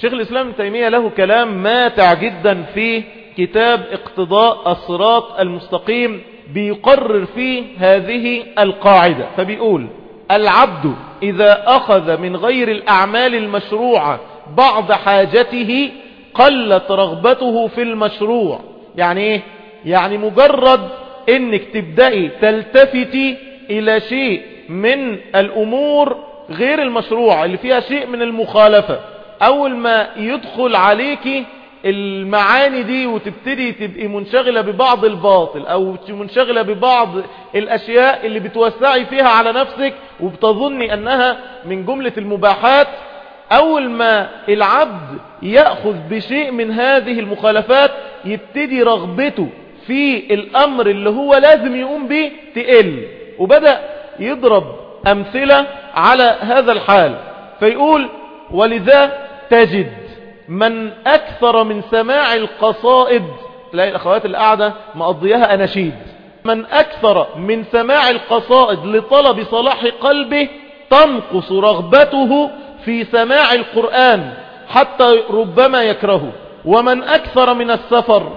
شيخ الإسلام ابن تيمية له كلام ماتع جدا في كتاب اقتضاء الصراط المستقيم بيقرر فيه هذه القاعدة. فبيقول العبد إذا أخذ من غير الأعمال المشروعة بعض حاجته قلت رغبته في المشروع. يعني إيه؟ يعني مجرد إنك تبدأي تلتفتي إلى شيء من الأمور غير المشروع اللي فيها شيء من المخالفة. أول ما يدخل عليك المعاني دي وتبتدي تبقي منشغلة ببعض الباطل أو منشغلة ببعض الأشياء اللي بتوسعي فيها على نفسك وبتظني أنها من جملة المباحات أول ما العبد يأخذ بشيء من هذه المخالفات يبتدي رغبته في الأمر اللي هو لازم يقوم به تقل وبدأ يضرب أمثلة على هذا الحال فيقول ولذا تجد من أكثر من سماع القصائد تلاقي الاخوات القاعدة مقضيها أناشيد. من أكثر من سماع القصائد لطلب صلاح قلبه تنقص رغبته في سماع القرآن حتى ربما يكرهه. ومن أكثر من السفر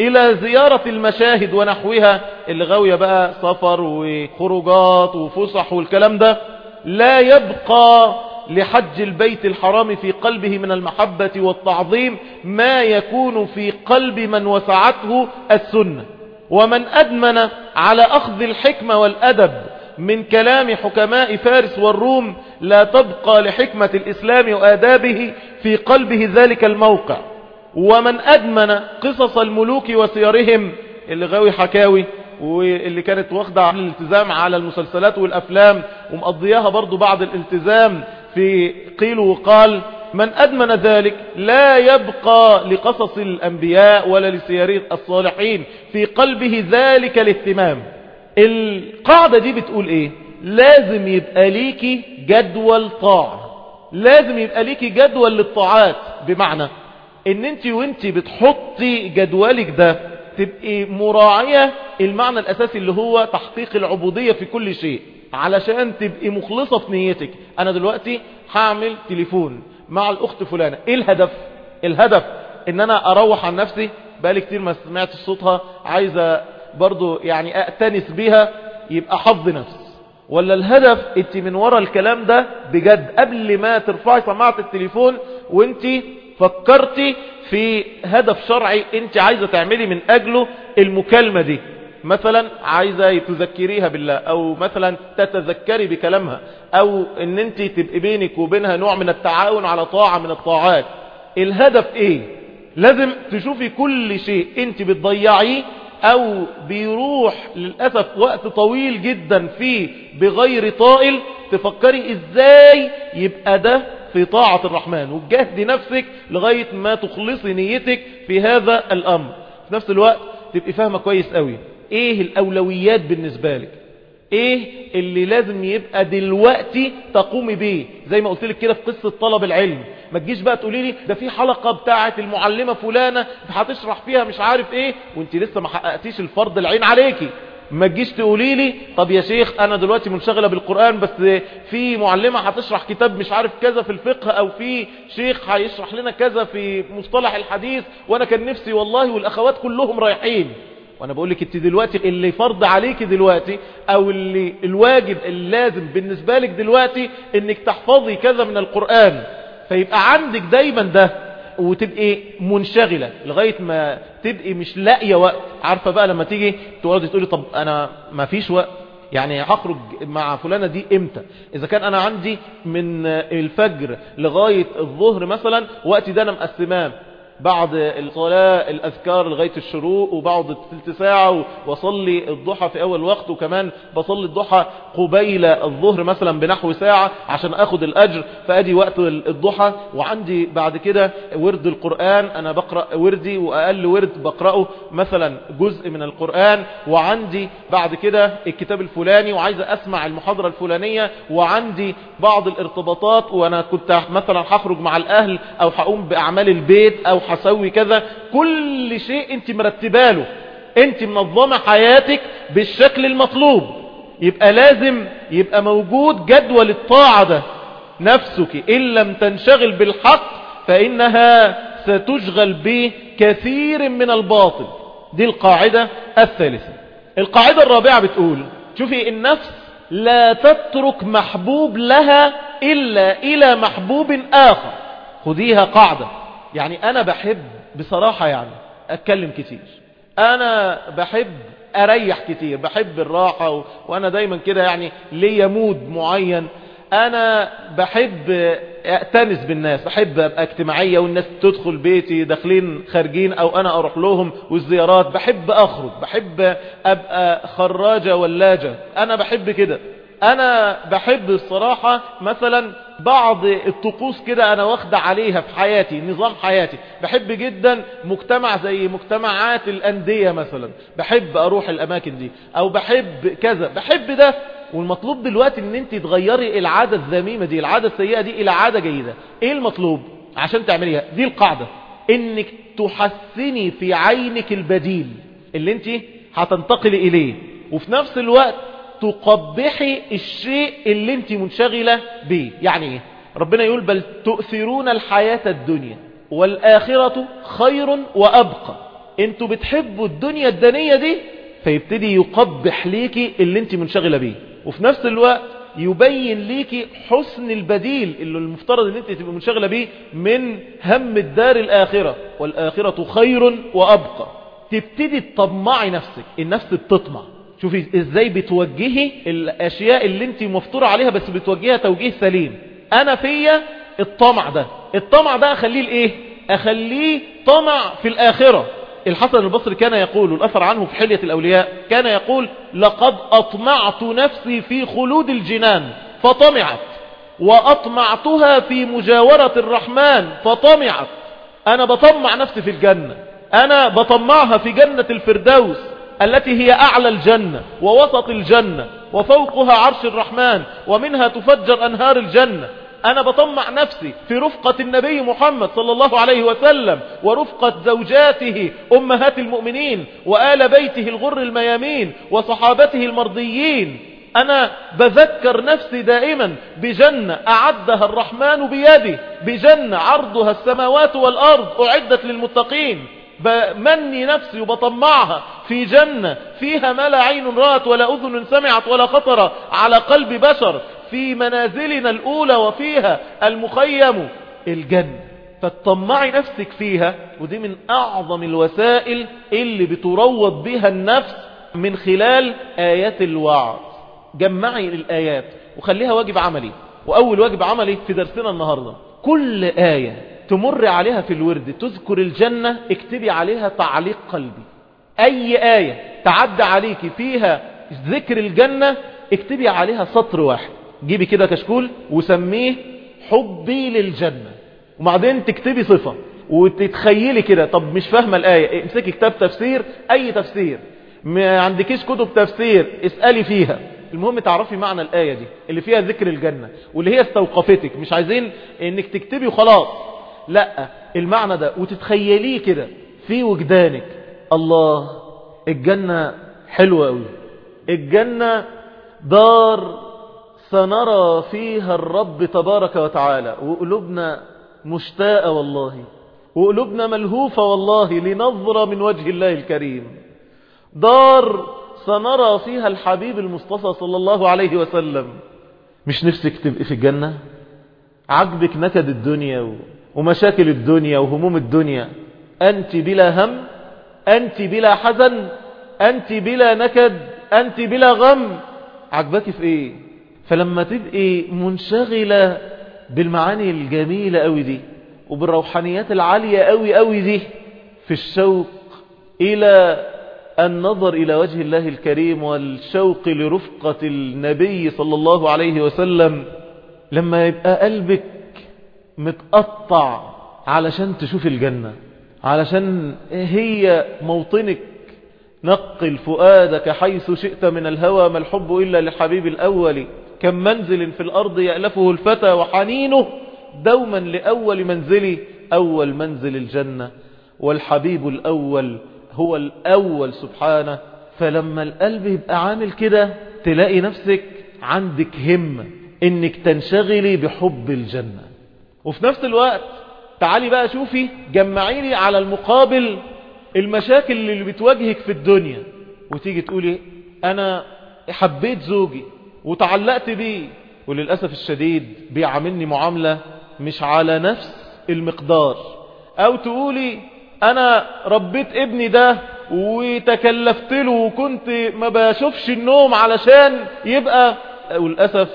إلى زيارة المشاهد ونحوها اللي غاوية بقى سفر وخروجات وفسح والكلام ده لا يبقى لحج البيت الحرام في قلبه من المحبة والتعظيم ما يكون في قلب من وسعته السنة. ومن أدمن على أخذ الحكمة والأدب من كلام حكماء فارس والروم لا تبقى لحكمة الإسلام وآدابه في قلبه ذلك الموقع. ومن أدمن قصص الملوك وسيرهم اللي غاوي حكاوي واللي كانت واخدة الالتزام على المسلسلات والأفلام ومقضياها برضو بعض الالتزام في قيل وقال من أدمن ذلك لا يبقى لقصص الأنبياء ولا لسير الصالحين في قلبه ذلك الاهتمام. القاعدة دي بتقول إيه؟ لازم يبقى ليكي جدول طاعة. لازم يبقى ليكي جدول للطاعات. بمعنى إن أنت وأنت بتحطي جدولك ده تبقي مراعية المعنى الأساسي اللي هو تحقيق العبودية في كل شيء. علشان تبقي مخلصة في نيتك. أنا دلوقتي هعمل تليفون مع الأخت فلانة. إيه الهدف؟ الهدف إن أنا أروح عن نفسي. بقالي كتير ما سمعتش صوتها. عايزة برضو يعني اأتنس بها يبقى حظ نفس. ولا الهدف انت من ورا الكلام ده؟ بجد. قبل ما ترفعي سماعة التليفون وانت فكرتي في هدف شرعي انت عايزة تعملي من أجله المكالمة دي. مثلا عايزة تذكريها بالله أو مثلا تتذكري بكلامها أو إن أنت تبقي بينك وبينها نوع من التعاون على طاعة من الطاعات. الهدف إيه؟ لازم تشوفي كل شيء أنت بتضيعيه أو بيروح للأسف وقت طويل جدا فيه بغير طائل تفكري إزاي يبقى ده في طاعة الرحمن. وتجهدي نفسك لغاية ما تخلصي نيتك في هذا الأمر. في نفس الوقت تبقي فاهمة كويس قوي. إيه الأولويات بالنسبة لك؟ إيه اللي لازم يبقى دلوقتي تقومي بيه؟ زي ما قلت لك كده في قصة طلب العلم. ما تجيش بقى تقولي لي ده في حلقة بتاعة المعلمة فلانة هتشرح فيها مش عارف إيه وأنت لسه ما حققتيش الفرض العين عليكي. ما تجيش تقولي لي طب يا شيخ أنا دلوقتي منشغلة بالقرآن بس في معلمة هتشرح كتاب مش عارف كذا في الفقه أو في شيخ هيشرح لنا كذا في مصطلح الحديث وأنا كان نفسي والله والأخوات كلهم رايحين. وأنا بقول لك إنت دلوقتي اللي فرض عليك دلوقتي أو اللي الواجب اللازم بالنسبة لك دلوقتي إنك تحفظي كذا من القرآن. فيبقى عندك دايما ده وتبقي منشغلة لغاية ما تبقي مش لاقية وقت. عارفة بقى لما تيجي تقعدي تقولي طب أنا ما فيش وقت. يعني هخرج مع فلانة دي إمتى؟ إذا كان أنا عندي من الفجر لغاية الظهر مثلا وقتي ده أنا مقسماه. بعد الصلاة الأذكار لغاية الشروق وبعد تلت ساعة وصلي الضحى في أول وقت وكمان بصلي الضحى قبيل الظهر مثلا بنحو ساعة عشان أخد الأجر فأدي وقت الضحى. وعندي بعد كده ورد القرآن أنا بقرأ وردي وأقل ورد بقرأه مثلا جزء من القرآن. وعندي بعد كده الكتاب الفلاني وعايز أسمع المحاضرة الفلانية. وعندي بعض الارتباطات وأنا كنت مثلا هخرج مع الأهل أو هقوم بأعمال البيت أو هسوي كذا كل شيء انت مرتباله انت منظمة حياتك بالشكل المطلوب. يبقى لازم يبقى موجود جدول الطاعة ده. نفسك إن لم تنشغل بالحق فإنها ستشغل بكثير من الباطل. دي القاعدة الثالثة. القاعدة الرابعة بتقول شوفي النفس لا تترك محبوب لها إلا إلى محبوب آخر. خذيها قاعدة. يعني أنا بحب بصراحة يعني أتكلم كتير. أنا بحب أريح كتير بحب الراحة و... وأنا دايما كده يعني ليا مود معين. أنا بحب أأتنس بالناس بحب أبقى اجتماعية والناس تدخل بيتي داخلين خارجين أو أنا أروح لهم والزيارات. بحب أخرج بحب أبقى خراجة ولاجة. أنا بحب كده. أنا بحب الصراحة مثلا بعض الطقوس كده أنا واخدة عليها في حياتي نظام حياتي. بحب جدا مجتمع زي مجتمعات الأندية مثلا. بحب أروح الأماكن دي. أو بحب كذا. بحب ده. والمطلوب دلوقتي إن أنت تغيري العادة الذميمة دي العادة السيئة دي إلى عادة جيدة. إيه المطلوب؟ عشان تعمليها. دي القاعدة. إنك تحسني في عينك البديل. اللي أنت هتنتقلي إليه. وفي نفس الوقت تقبحي الشيء اللي انت منشغلة به يعني إيه؟ ربنا يقول بل تؤثرون الحياة الدنيا والآخرة خير وأبقى. أنتوا بتحبوا الدنيا الدنية دي فيبتدي يقبح ليكي اللي انت منشغلة بيه. وفي نفس الوقت يبين ليكي حسن البديل اللي المفترض ان انت تبقى منشغلة بيه من هم الدار الآخرة. والآخرة خير وأبقى. تبتدي تطمعي نفسك النفس بتطمع. شوفي إزاي بتوجهي الأشياء اللي انت مفتورة عليها بس بتوجهها توجيه سليم. أنا فيا الطمع ده. الطمع ده أخليه الايه أخليه طمع في الآخرة. الحسن البصري كان يقول الأثر عنه في حلية الأولياء كان يقول لقد أطمعت نفسي في خلود الجنان فطمعت وأطمعتها في مجاورة الرحمن فطمعت. أنا بطمع نفسي في الجنة. أنا بطمعها في جنة الفردوس. التي هي أعلى الجنة ووسط الجنة وفوقها عرش الرحمن ومنها تفجر أنهار الجنة. أنا بطمع نفسي في رفقة النبي محمد صلى الله عليه وسلم ورفقة زوجاته أمهات المؤمنين وآل بيته الغر الميامين وصحابته المرضيين. أنا بذكر نفسي دائما بجنة أعدها الرحمن بيده بجنة عرضها السماوات والأرض أعدت للمتقين. بمني نفسي وبطمعها. في جنة فيها ما لا عين رأت ولا أذن سمعت ولا خطر على قلب بشر. في منازلنا الأولى وفيها المخيم الجنة. فتطمعي نفسك فيها. ودي من أعظم الوسائل اللي بتروض بها النفس من خلال آيات الوعظ. جمعي الآيات وخليها واجب عملي. وأول واجب عملي في درسنا النهاردة كل آية تمر عليها في الورد تذكر الجنة اكتبي عليها تعليق قلبي. أي آية تعدى عليك فيها ذكر الجنة اكتبي عليها سطر واحد. جيبي كده كشكول وسميه حبي للجنة. وبعدين تكتبي صفة وتتخيلي كده طب مش فاهمة الآية امسكي كتاب تفسير أي تفسير. ما عندكيش كتب تفسير اسألي فيها. المهم تعرفي معنى الآية دي اللي فيها ذكر الجنة واللي هي استوقفتك. مش عايزين إنك تكتبي وخلاص. لا المعنى ده وتتخيليه كده في وجدانك. الله الجنة حلوة قوي الجنة دار سنرى فيها الرب تبارك وتعالى. وقلوبنا مشتاقة والله. وقلوبنا ملهوفة والله لنظرة من وجه الله الكريم. دار سنرى فيها الحبيب المصطفى صلى الله عليه وسلم. مش نفسك تبقي في الجنة؟ عجبك نكد الدنيا ومشاكل الدنيا وهموم الدنيا. أنت بلا هم أنت بلا حزن أنت بلا نكد أنت بلا غم. عجبك في إيه؟ فلما تبقي منشغلة بالمعاني الجميلة قوي دي وبالروحانيات العالية قوي قوي دي في الشوق إلى النظر إلى وجه الله الكريم والشوق لرفقة النبي صلى الله عليه وسلم لما يبقى قلبك متقطع علشان تشوف الجنة علشان هي موطنك نقل فؤادك حيث شئت من الهوى ما الحب إلا لحبيب الأول كم منزل في الأرض يألفه الفتى وحنينه دوما لأول منزلي أول منزل الجنة. والحبيب الأول هو الأول سبحانه فلما القلب يبقى عامل كده تلاقي نفسك عندك همة إنك تنشغلي بحب الجنة. وفي نفس الوقت تعالي بقى شوفي جمعيني على المقابل المشاكل اللي بتواجهك في الدنيا. وتيجي تقولي أنا حبيت زوجي وتعلقت بيه. وللأسف الشديد بيعاملني معاملة مش على نفس المقدار. أو تقولي أنا ربيت ابني ده وتكلفت له وكنت ما بشوفش النوم علشان يبقى. وللأسف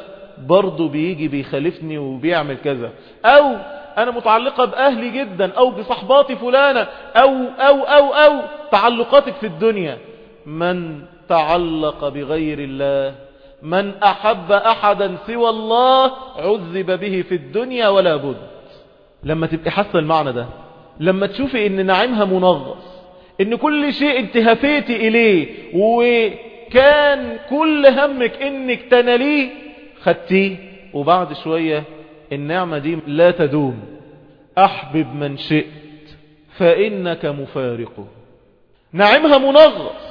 برضه بيجي بيخالفني وبيعمل كذا. أو أنا متعلقة بأهلي جدا أو بصحباتي فلانة أو أو أو أو تعلقاتك في الدنيا. من تعلق بغير الله من أحب احدا سوى الله عذب به في الدنيا ولا بد. لما تبقى حاسة المعنى ده لما تشوفي إن نعيمها منغص إن كل شيء انت هفيتي إليه وكان كل همك إنك تناليه خدتيه وبعد شوية النعمة دي لا تدوم. أحبب من شئت فإنك مفارقه نعمها منغص.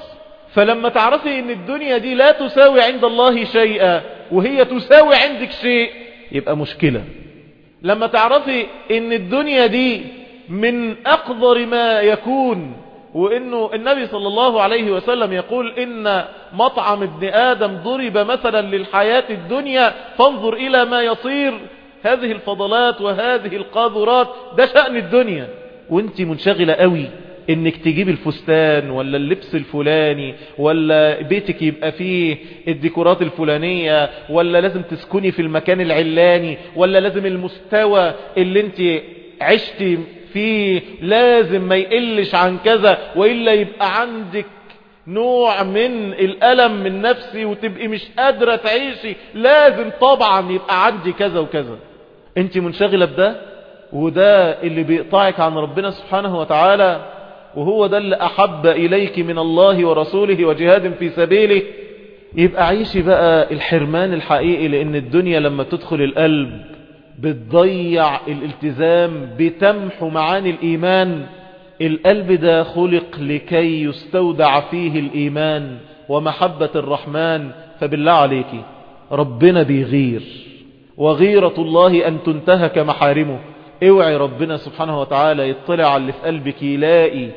فلما تعرفي إن الدنيا دي لا تساوي عند الله شيئا وهي تساوي عندك شيء يبقى مشكلة. لما تعرفي إن الدنيا دي من أقدر ما يكون وإنه النبي صلى الله عليه وسلم يقول إن مطعم ابن آدم ضرب مثلا للحياة الدنيا فانظر إلى ما يصير. هذه الفضلات وهذه القاذورات ده شأن الدنيا. وأنت منشغلة قوي إنك تجيب الفستان ولا اللبس الفلاني ولا بيتك يبقى فيه الديكورات الفلانية ولا لازم تسكني في المكان العلاني ولا لازم المستوى اللي أنت عشتي فيه لازم ما يقلش عن كذا وإلا يبقى عندك نوع من الألم من نفسي وتبقي مش قادرة تعيشي. لازم طبعا يبقى عندي كذا وكذا. أنت منشغلة بده؟ وده اللي بيقطعك عن ربنا سبحانه وتعالى. وهو ده اللي أحب إليك من الله ورسوله وجهاد في سبيله. يبقى عيشي بقى الحرمان الحقيقي لأن الدنيا لما تدخل القلب بتضيع الالتزام بتمحو معاني الإيمان. القلب ده خلق لكي يستودع فيه الإيمان ومحبة الرحمن. فبالله عليك ربنا بيغير وغيرة الله أن تنتهك محارمه. اوعي ربنا سبحانه وتعالى يطلع اللي في قلبك يلاقي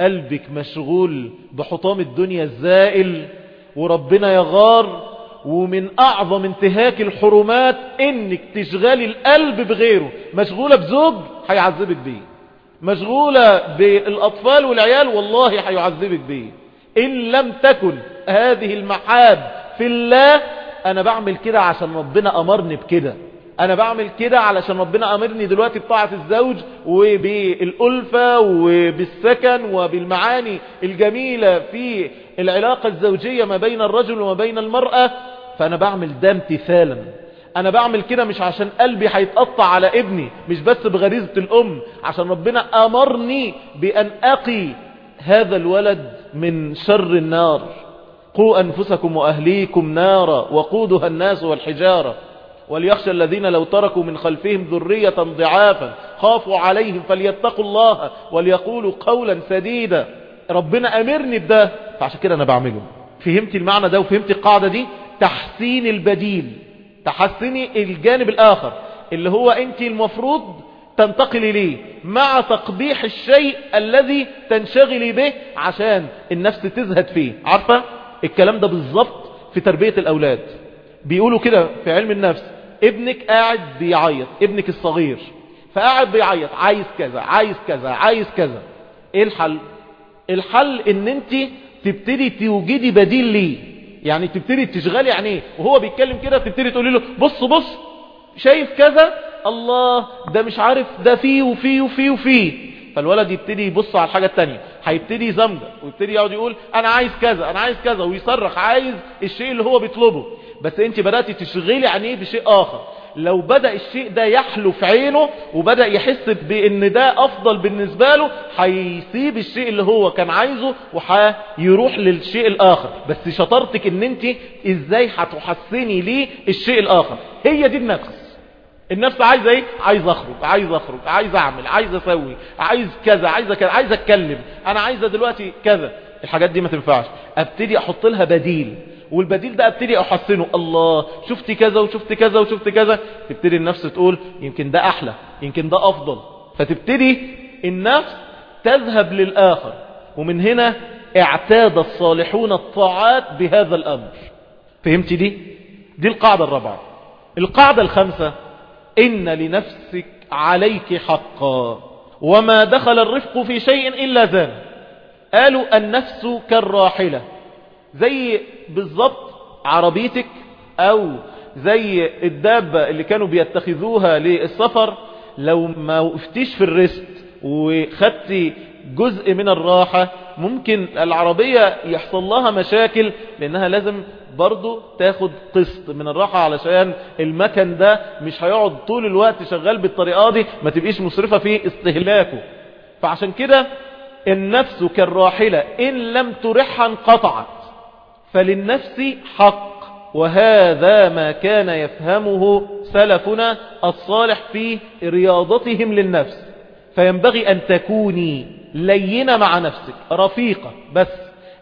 قلبك مشغول بحطام الدنيا الزائل وربنا يغار ومن أعظم انتهاك الحرمات إنك تشغلي القلب بغيره. مشغولة بزوج؟ هيعذبك بيه. مشغولة بالأطفال والعيال؟ والله هيعذبك بيه. إن لم تكن هذه المحاب في الله أنا بعمل كده عشان ربنا أمرني بكده. أنا بعمل كده علشان ربنا أمرني دلوقتي بطاعة الزوج وبالألفة وبالسكن وبالمعاني الجميلة في العلاقة الزوجية ما بين الرجل وما بين المرأة. فأنا بعمل ده امتثالا. أنا بعمل كده مش عشان قلبي هيتقطع على ابني مش بس بغريزة الأم عشان ربنا أمرني بأن أقي هذا الولد من شر النار. قوا أنفسكم وأهليكم نارا وقودها الناس والحجارة. وليخشى الذين لو تركوا من خلفهم ذرية ضعافا خافوا عليهم فليتقوا الله وليقولوا قولا سديدا. ربنا أمرني بده فعشان كده أنا بعمله. فهمت المعنى ده وفهمت القاعدة دي؟ تحسين البديل. تحسني الجانب الآخر اللي هو انت المفروض تنتقلي ليه مع تقبيح الشيء الذي تنشغلي به عشان النفس تزهد فيه. عارفة؟ الكلام ده بالظبط في تربية الأولاد. بيقولوا كده في علم النفس ابنك قاعد بيعيط ابنك الصغير فقاعد بيعيط عايز كذا عايز كذا عايز كذا. إيه الحل؟ الحل إن انت تبتدي توجدي بديل ليه. يعني تبتدي تشغلي عينيه وهو بيتكلم كده تبتدي تقولي له بص بص شايف كذا؟ الله ده مش عارف ده فيه وفيه وفيه وفيه. فالولد يبتدي يبص على الحاجة التانية هيبتدي يزمجر ويبتدي يقعد يقول أنا عايز كذا أنا عايز كذا. ويصرخ عايز الشيء اللي هو بيطلبه. بس أنت بدأت تشغلي عينيه بشيء آخر. لو بدأ الشيء ده يحلو في عينه وبدأ يحس بإن ده أفضل بالنسبة له هيسيب الشيء اللي هو كان عايزه وهيروح للشيء الآخر. بس شطارتك إن أنت إزاي هتحسني ليه الشيء الآخر؟ هي دي النفس. النفس عايزة إيه؟ عايز أخرج عايز أخرج عايز أعمل عايز أسوي عايز كذا عايز كذا عايز أتكلم أنا عايزة دلوقتي كذا. الحاجات دي ما تنفعش. أبتدي أحط لها بديل. والبديل ده ابتدي احسنه الله شفت كذا وشفت كذا وشفت كذا. تبتدي النفس تقول يمكن ده أحلى يمكن ده افضل. فتبتدي النفس تذهب للآخر. ومن هنا اعتاد الصالحون الطاعات بهذا الأمر. فهمت دي؟ دي القاعدة الرابعة. القاعدة الخامسة إن لنفسك عليك حقا. وما دخل الرفق في شيء إلا زان قالوا النفس كالراحلة. زي بالضبط عربيتك أو زي الدابة اللي كانوا بيتخذوها للسفر. لو ما وقفتيش في الرست وخدتي جزء من الراحة ممكن العربية يحصل لها مشاكل لأنها لازم برضو تاخد قسط من الراحة علشان المكن ده مش هيقعد طول الوقت شغال بالطريقة دي ما تبقيش مصرفة في استهلاكه. فعشان كده النفس كالراحلة إن لم ترحها انقطعت. فللنفس حق وهذا ما كان يفهمه سلفنا الصالح في رياضتهم للنفس. فينبغي أن تكوني لينة مع نفسك رفيقة بس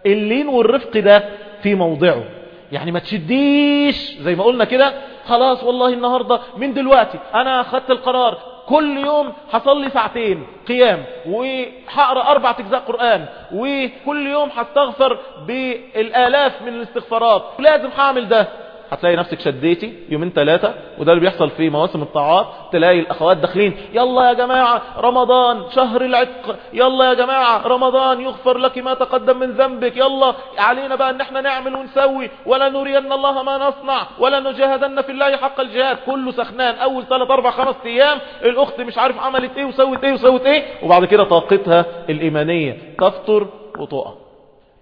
اللين والرفق ده في موضعه. يعني ما تشديش زي ما قلنا كده خلاص والله النهاردة من دلوقتي أنا أخذت القرار كل يوم هصلي ساعتين قيام وهقرا أربع اجزاء قرآن وكل يوم هستغفر بالآلاف من الاستغفارات. لازم هعمل ده. هتلاقي نفسك شديتي يومين ثلاثة وده اللي بيحصل في مواسم الطاعات تلاقي الأخوات داخلين يلا يا جماعة رمضان شهر العتق يلا يا جماعة رمضان يغفر لك ما تقدم من ذنبك يلا علينا بقى إن إحنا نعمل ونسوي ولا نرين الله ما نصنع ولا نجاهدن في الله حق الجهاد كله سخنان أول ثلاث أربع خمس أيام الأخت مش عارف عملت إيه وسوت إيه وسوت إيه وبعد كده طاقتها الإيمانية تفطر وتقع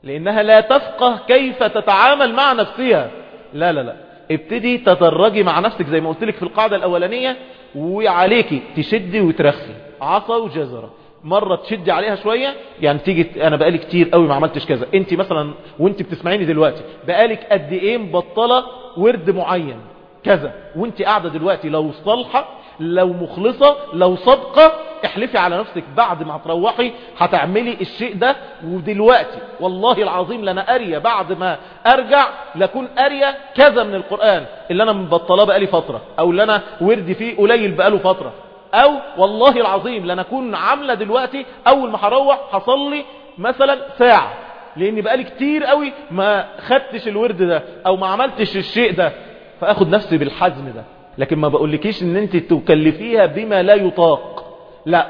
لأنها لا تفقه كيف تتعامل مع نفسها. لا لا لا. ابتدي تدرجي مع نفسك زي ما قلت لك في القاعدة الأولانية وعليكي تشدي وترخي. عصا وجزرة. مرة تشدي عليها شوية يعني تيجي أنا بقالي كتير قوي ما عملتش كذا. أنت مثلا وأنت بتسمعيني دلوقتي بقالك قد إيه مبطلة ورد معين؟ كذا. وأنت قاعدة دلوقتي لو صالحة لو مخلصة لو صادقة احلفي على نفسك بعد ما هتروحي هتعملي الشيء ده. ودلوقتي والله العظيم لنا أريا بعد ما أرجع لكون أريا كذا من القرآن اللي أنا مبطلاه بقالي فترة أو اللي أنا وردي فيه قليل بقاله فترة. أو والله العظيم لنكون عاملة دلوقتي أول ما هروح هصلي مثلا ساعة لأني بقالي كتير قوي ما خدتش الورد ده أو ما عملتش الشيء ده. فأخد نفسي بالحزم ده. لكن ما بقولكيش إن أنت تكلفيها بما لا يطاق. لا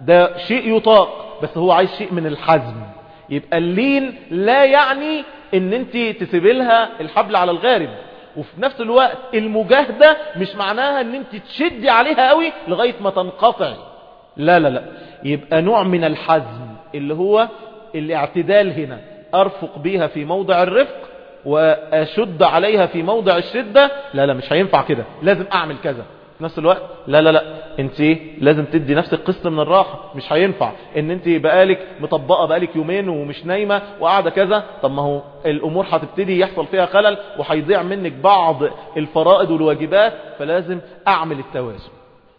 ده شيء يطاق بس هو عايز شيء من الحزم. يبقى اللين لا يعني إن أنت تسيبي لها الحبل على الغارب. وفي نفس الوقت المجاهدة مش معناها إن أنت تشدي عليها قوي لغاية ما تنقطع. لا لا لا. يبقى نوع من الحزم اللي هو الاعتدال هنا. أرفق بيها في موضع الرفق وأشد عليها في موضع الشدة لا لا مش هينفع كده لازم أعمل كذا. في نفس الوقت لا لا لا انت لازم تدي نفسك قسط من الراحة مش هينفع. إن انت بقالك مطبقة بقالك يومين ومش نايمة وقاعدة كذا طب ما هو الأمور هتبتدي يحصل فيها خلل وهيضيع منك بعض الفرائض والواجبات فلازم أعمل التوازن.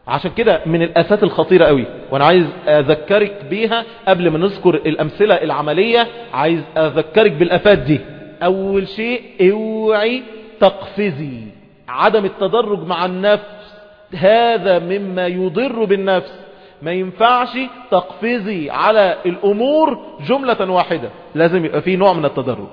عشان كده من الآفات الخطيرة قوي وأنا عايز أذكرك بيها قبل ما نذكر الأمثلة العملية عايز أذكرك بالآفات دي. أول شيء اوعي تقفزي. عدم التدرج مع النفس. هذا مما يضر بالنفس. ما ينفعش تقفزي على الأمور جملة واحدة. لازم يبقى فيه نوع من التدرج.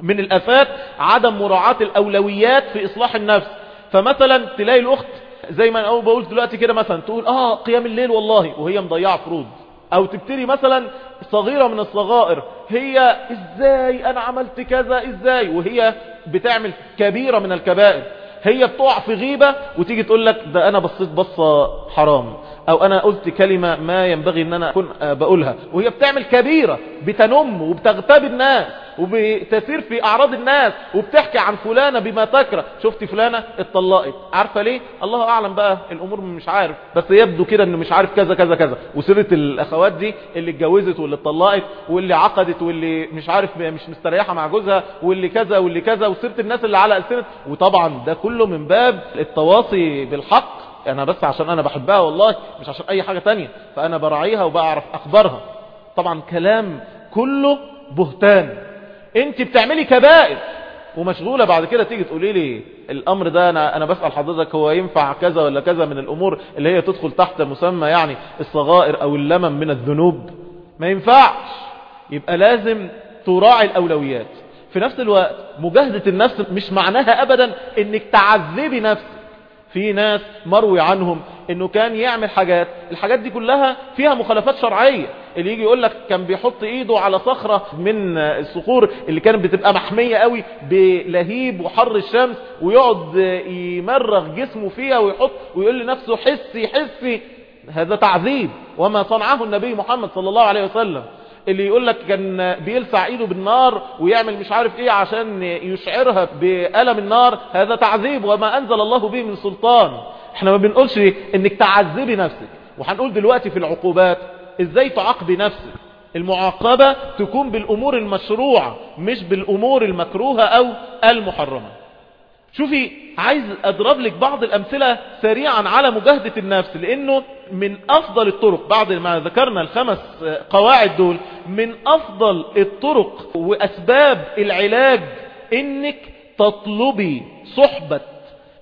من الافات عدم مراعاة الأولويات في إصلاح النفس. فمثلا تلاقي الأخت زي ما أنا بقول دلوقتي كده مثلا تقول آه قيام الليل والله وهي مضيعة فروض أو تبتدي مثلا صغيرة من الصغائر هي إزاي أنا عملت كذا إزاي؟ وهي بتعمل كبيرة من الكبائر. هي بتقع في غيبة وتيجي تقول لك ده أنا بصيت بصة حرام. أو أنا قلت كلمة ما ينبغي إن أنا أكون بقولها. وهي بتعمل كبيرة بتنم وبتغتاب الناس وبتسير في أعراض الناس وبتحكي عن فلانة بما تكره. شفتي فلانة اتطلقت. عارفة ليه؟ الله أعلم بقى الأمور مش عارف بس يبدو كده إنه مش عارف كذا كذا كذا. وسيرة الأخوات دي اللي اتجوزت واللي اتطلقت واللي عقدت واللي مش عارف مش مستريحة مع جوزها واللي كذا واللي كذا. وسيرة الناس اللي على ألسنة. وطبعا ده كله من باب التواصي بالحق. أنا بس عشان أنا بحبها والله مش عشان أي حاجة تانية فأنا براعيها وبعرف أخبارها. طبعا كلام كله بهتان. أنت بتعملي كبائر ومشغولة بعد كده تيجي تقولي لي الأمر ده أنا أنا بسأل حضرتك هو ينفع كذا ولا كذا من الأمور اللي هي تدخل تحت مسمى يعني الصغائر أو اللمم من الذنوب. ما ينفعش. يبقى لازم تراعي الأولويات. في نفس الوقت مجاهدة النفس مش معناها ابدا إنك تعذبي نفسك. في ناس مروي عنهم إنه كان يعمل حاجات الحاجات دي كلها فيها مخالفات شرعية. اللي يجي يقول لك كان بيحط إيده على صخرة من الصخور اللي كانت بتبقى محمية قوي بلهيب وحر الشمس ويقعد يمرغ جسمه فيها ويحط ويقول لنفسه حسي حسي. هذا تعذيب. وما صنعه النبي محمد صلى الله عليه وسلم. اللي يقول لك كان بيلسع ايده بالنار ويعمل مش عارف إيه عشان يشعرها بألم النار هذا تعذيب وما أنزل الله به من سلطان. إحنا ما بنقولش إنك تعذبي نفسك. وهنقول دلوقتي في العقوبات إزاي تعاقبي نفسك؟ المعاقبة تكون بالأمور المشروعة مش بالأمور المكروهة أو المحرمة. شوفي عايز أضرب لك بعض الأمثلة سريعا على مجاهدة النفس لأنه من أفضل الطرق بعد ما ذكرنا الخمس قواعد دول من أفضل الطرق وأسباب العلاج إنك تطلبي صحبة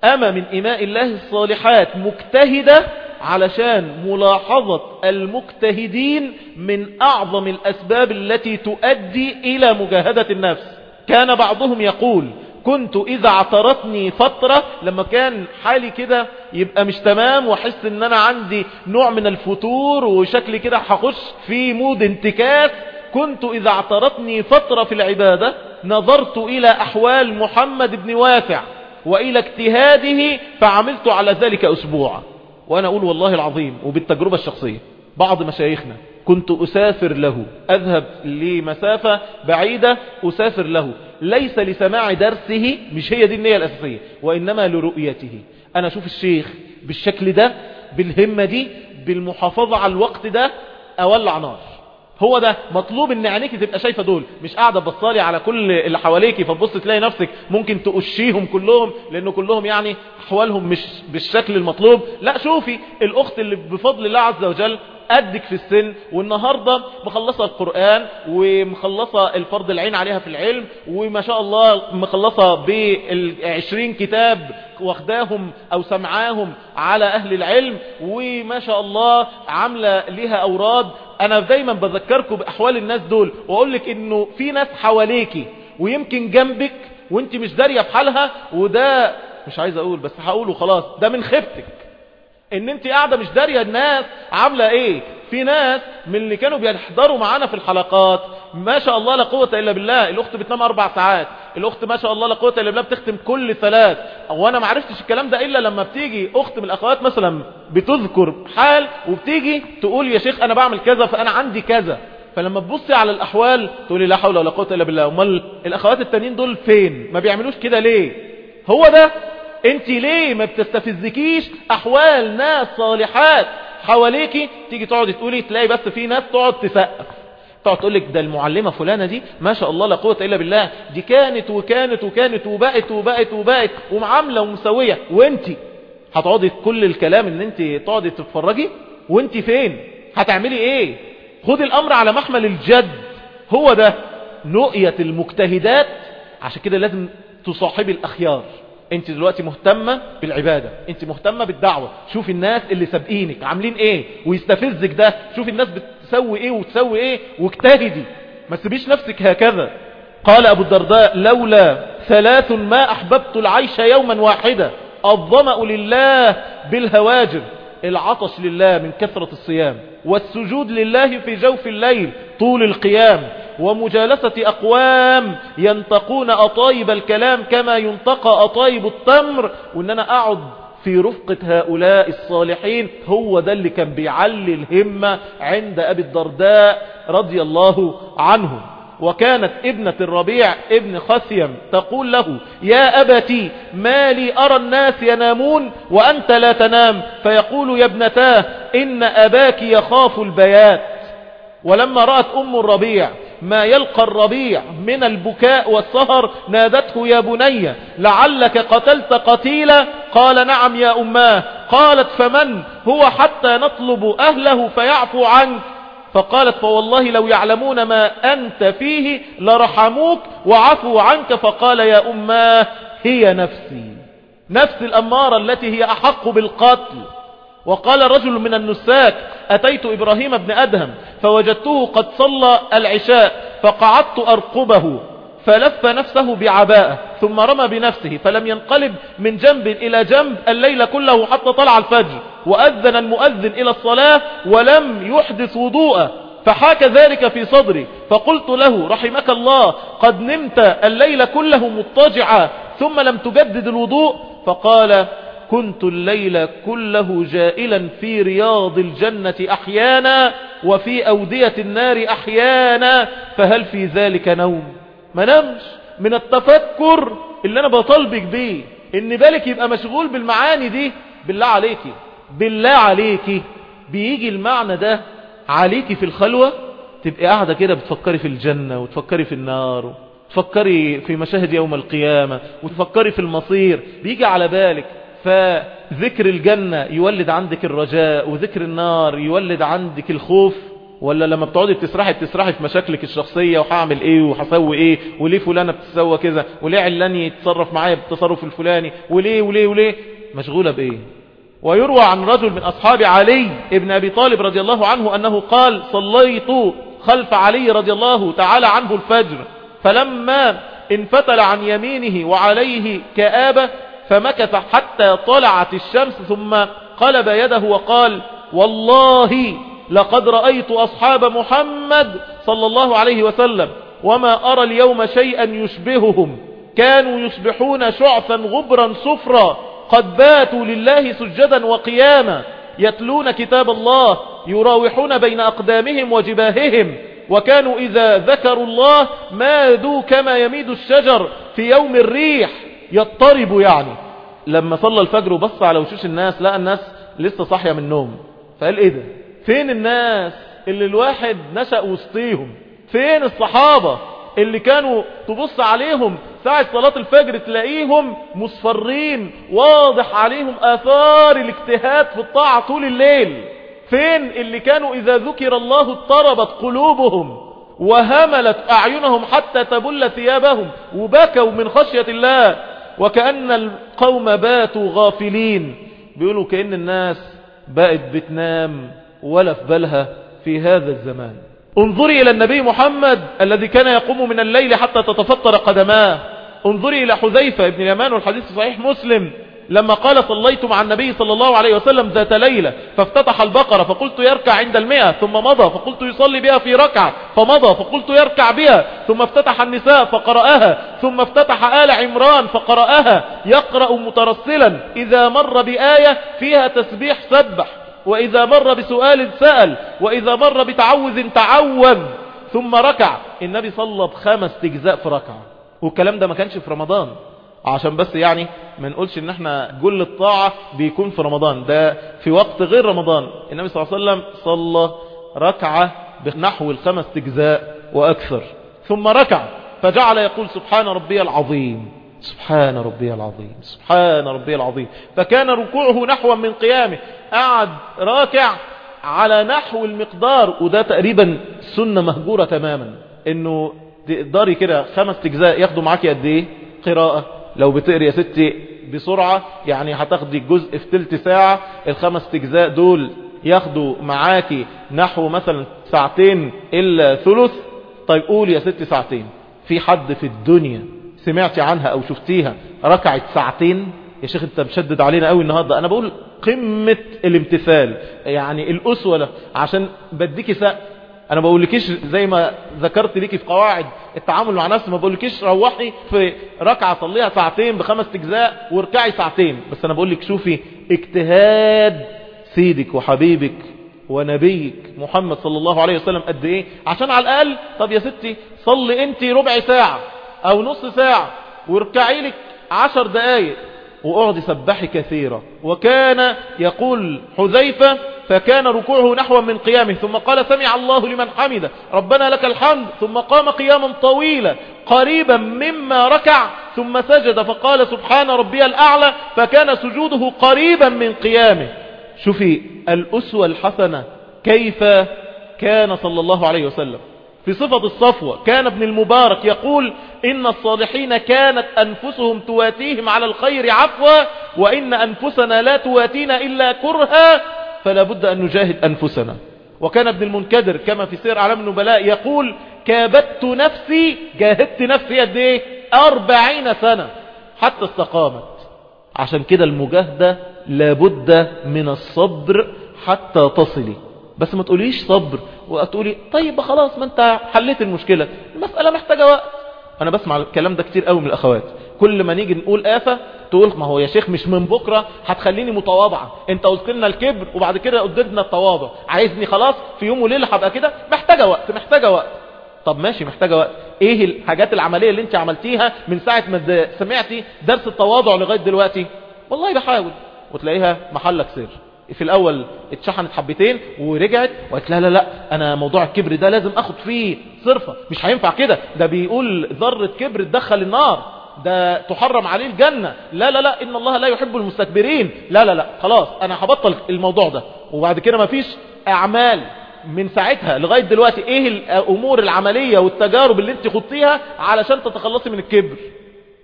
اما من اماء الله الصالحات مجتهدة علشان ملاحظة المجتهدين من أعظم الأسباب التي تؤدي إلى مجاهدة النفس. كان بعضهم يقول كنت إذا اعترتني فترة لما كان حالي كده يبقى مش تمام وأحس إن أنا عندي نوع من الفتور وشكلي كده هخش في مود انتكاس كنت إذا اعترتني فترة في العبادة نظرت إلى أحوال محمد بن وافع وإلى اجتهاده فعملت على ذلك أسبوعا. وأنا أقول والله العظيم وبالتجربة الشخصية بعض مشايخنا كنت أسافر له. أذهب لمسافة بعيدة أسافر له. ليس لسماع درسه مش هي دي النية الأساسية وإنما لرؤيته. أنا أشوف الشيخ بالشكل ده بالهمة دي بالمحافظة على الوقت ده أولع نار. هو ده مطلوب إن عينيك تبقى شايفة دول مش قاعدة بصالي على كل اللي حواليك فبص تلاقي نفسك ممكن تقشيهم كلهم لأنه كلهم يعني أحوالهم مش بالشكل المطلوب. لا شوفي الأخت اللي بفضل الله عز وجل قدك في السن والنهاردة مخلصة القرآن ومخلصة الفرض العين عليها في العلم وما شاء الله مخلصة بالعشرين كتاب واخداهم أو سمعاهم على أهل العلم وما شاء الله عاملة لها أوراد. أنا دايما بذكركم بأحوال الناس دول وأقول لك إنه في ناس حواليكي ويمكن جنبك وأنت مش دارية في حالها وده مش عايز أقول بس هقوله خلاص ده من خفتك إن أنت قاعدة مش دارية الناس عاملة إيه؟ في ناس من اللي كانوا بيحضروا معانا في الحلقات ما شاء الله لا قوة إلا بالله الأخت بتنام أربع ساعات الأخت ما شاء الله لا قوة إلا بالله بتختم كل ثلاث وأنا ما عرفتش الكلام ده إلا لما بتيجي أخت من الأخوات مثلا بتذكر حال وبتيجي تقول يا شيخ أنا بعمل كذا فأنا عندي كذا فلما تبصي على الأحوال تقولي لا حول ولا قوة إلا بالله أمال الأخوات التانيين دول فين؟ ما بيعملوش كده ليه؟ هو ده؟ انت ليه ما بتستفزكيش أحوال ناس صالحات حواليكي؟ تيجي تقعد تقولي تلاقي بس في ناس تقعد تسقف. تقعد تقول لك ده المعلمة فلانة دي ما شاء الله لا قوة إلا بالله. دي كانت وكانت وكانت وبقت وبقت وبقت ومعاملة ومسوية وانت هتقعدي كل الكلام ان انت تقعدي تتفرجي؟ وانت فين؟ هتعملي إيه؟ خدي الأمر على محمل الجد. هو ده رؤية المجتهدات. عشان كده لازم تصاحبي الأخيار. انت دلوقتي مهتمة بالعبادة انت مهتمة بالدعوة. شوف الناس اللي سابقينك عاملين إيه؟ ويستفزك ده. شوف الناس بتسوي إيه وتسوي إيه واجتهدي. ما تسيبيش نفسك هكذا. قال أبو الدرداء لولا ثلاث ما أحببت العيش يوما واحدا الظمأ لله بالهواجر. العطش لله من كثرة الصيام والسجود لله في جوف الليل طول القيام. ومجالسة أقوام ينتقون أطايب الكلام كما ينتقى أطايب التمر. وإن أنا أقعد في رفقة هؤلاء الصالحين هو ده اللي كان بيعلي الهمة عند أبي الدرداء رضي الله عنه. وكانت ابنة الربيع ابن خثيم تقول له يا أبتي ما لي أرى الناس ينامون وأنت لا تنام. فيقول يا ابنتاه إن أباك يخاف البيات. ولما رأت أم الربيع ما يلقى الربيع من البكاء والسهر نادته يا بني لعلك قتلت قتيلا؟ قال نعم يا أماه. قالت فمن؟ هو حتى نطلب أهله فيعفو عنك. فقالت فوالله لو يعلمون ما أنت فيه لرحموك وعفوا عنك. فقال يا أماه هي نفسي. نفس الأمارة التي هي أحق بالقتل. وقال رجل من النساك أتيت إبراهيم بن أدهم فوجدته قد صلى العشاء فقعدت أرقبه فلف نفسه بعباءة ثم رمى بنفسه فلم ينقلب من جنب إلى جنب الليل كله حتى طلع الفجر وأذن المؤذن إلى الصلاة ولم يحدث وضوءا فحاك ذلك في صدري فقلت له رحمك الله قد نمت الليل كله مضطجعا ثم لم تجدد الوضوء؟ فقال كنت الليل كله جائلا في رياض الجنة أحيانا وفي أودية النار أحيانا فهل في ذلك نوم؟ ما نمش. من التفكر اللي أنا بطلبك بيه إن بالك يبقى مشغول بالمعاني دي. بالله عليكي بالله عليكي بيجي المعنى ده عليكي في الخلوة؟ تبقى قاعدة كده بتفكري في الجنة وتفكري في النار تفكري في مشاهد يوم القيامة وتفكري في المصير. بيجي على بالك. فذكر الجنة يولد عندك الرجاء وذكر النار يولد عندك الخوف ولا لما بتقعدي بتسرحي بتسرحي في مشاكلك الشخصية وهعمل إيه وهسوي إيه وليه فلانة بتسوى كذا وليه علاني يتصرف معايا بالتصرف الفلاني وليه وليه وليه؟ مشغولة بإيه؟ ويروى عن رجل من أصحاب علي ابن أبي طالب رضي الله عنه أنه قال صليت خلف علي رضي الله تعالى عنه الفجر فلما انفتل عن يمينه وعليه كآبة فمكث حتى طلعت الشمس ثم قلب يده وقال والله لقد رأيت أصحاب محمد صلى الله عليه وسلم وما أرى اليوم شيئا يشبههم. كانوا يصبحون شعثا غبرا صفرا. قد باتوا لله سجدا وقياما. يتلون كتاب الله يراوحون بين أقدامهم وجباههم. وكانوا إذا ذكروا الله مادوا كما يميد الشجر في يوم الريح. يضطرب يعني. لما صلى الفجر وبص على وشوش الناس لقى الناس لسه صاحية من النوم. فقال إيه ده؟ فين الناس اللي الواحد نشأ وسطيهم؟ فين الصحابة اللي كانوا تبص عليهم ساعة صلاة الفجر تلاقيهم مصفرين واضح عليهم آثار الاجتهاد في الطاعة طول الليل؟ فين اللي كانوا إذا ذكر الله اضطربت قلوبهم وهملت أعينهم حتى تبل ثيابهم وبكوا من خشية الله؟ وكأن القوم باتوا غافلين. بيقولوا كأن الناس بقت بتنام ولا في بالها في هذا الزمان. انظري إلى النبي محمد الذي كان يقوم من الليل حتى تتفطر قدماه. انظري إلى حذيفة ابن اليمان والحديث صحيح مسلم. لما قال صليت مع النبي صلى الله عليه وسلم ذات ليلة فافتتح البقرة فقلت يركع عند المئة ثم مضى فقلت يصلي بها في ركعة فمضى فقلت يركع بها ثم افتتح النساء فقرأها ثم افتتح آل عمران فقرأها يقرأ مترسلا إذا مر بآية فيها تسبيح سبح وإذا مر بسؤال سأل وإذا مر بتعوذ تعوذ ثم ركع. النبي صلى بخمس تجزاء في ركعة. والكلام ده ما كانش في رمضان. عشان بس يعني ما نقولش إن إحنا كل الطاعة بيكون في رمضان. ده في وقت غير رمضان. النبي صلى الله عليه وسلم صلى ركعة بنحو الخمس تجزاء وأكثر. ثم ركع فجعل يقول سبحان ربي العظيم. سبحان ربي العظيم. سبحان ربي العظيم. فكان ركوعه نحوا من قيامه. قعد راكع على نحو المقدار. وده تقريبا سنة مهجورة تماما. إنه تقدري كده خمس تجزاء ياخدوا معاكي قد إيه؟ قراءة. لو بتقري يا ستي بسرعة يعني هتاخدي الجزء في تلت ساعة الخمس تجزاء دول ياخدوا معاكي نحو مثلا ساعتين إلا ثلث. طيب قول يا ستي ساعتين. في حد في الدنيا سمعتي عنها أو شفتيها؟ ركعت ساعتين؟ يا شيخ أنت مشدد علينا قوي النهاردة. أنا بقول قمة الامتثال يعني الأسوة عشان بديكي سقف أنا بقولكيش زي ما ذكرت ليكي في قواعد التعامل مع نفسي ما بقولكيش روحي في ركعة صليها ساعتين بخمس أجزاء واركعي ساعتين. بس أنا بقولك شوفي اجتهاد سيدك وحبيبك ونبيك محمد صلى الله عليه وسلم قد إيه؟ عشان على الأقل طب يا ستي صلي انت ربع ساعة أو نص ساعة واركعي لك عشر دقايق. واقعدي سبحي كثيرا وكان يقول حذيفة فكان ركوعه نحو من قيامه ثم قال سمع الله لمن حمده ربنا لك الحمد ثم قام قياما طويلا قريبا مما ركع ثم سجد فقال سبحان ربي الأعلى فكان سجوده قريبا من قيامه. شوفي الأسوة الحسنة كيف كان صلى الله عليه وسلم. في صفة الصفوة. كان ابن المبارك يقول إن الصالحين كانت أنفسهم تواتيهم على الخير عفوا وإن أنفسنا لا تواتينا إلا كرها فلا بد أن نجاهد أنفسنا. وكان ابن المنكدر كما في سير أعلام النبلاء يقول كابدت نفسي جاهدت نفسي قد إيه؟ أربعين سنة حتى استقامت. عشان كده المجاهدة لابد من الصبر حتى تصلي. بس ما تقوليش صبر وتقولي طيب خلاص ما انت حليت المشكلة المسألة محتاجة وقت. أنا بسمع الكلام ده كتير قوي من الأخوات. كل ما نيجي نقول آفة تقول ما هو يا شيخ مش من بكرة هتخليني متواضعة. أنت قلت لنا الكبر وبعد كده قدرنا التواضع. عايزني خلاص في يوم وليلة هبقى كده؟ محتاجة وقت محتاجة وقت. طب ماشي محتاجة وقت. إيه الحاجات العملية اللي أنت عملتيها من ساعة ما سمعتي درس التواضع لغاية دلوقتي؟ والله بحاول. وتلاقيها محلك سر. في الأول اتشحنت حبتين ورجعت وقالت لا لا لا أنا موضوع الكبر ده لازم آخد فيه صرفة مش هينفع كده ده بيقول ذرة كبر تدخل النار ده تحرم عليه الجنة لا لا لا إن الله لا يحب المستكبرين لا لا لا خلاص أنا هبطل الموضوع ده. وبعد كده مفيش أعمال من ساعتها لغاية دلوقتي إيه الأمور العملية والتجارب اللي أنت خطيها علشان تتخلصي من الكبر؟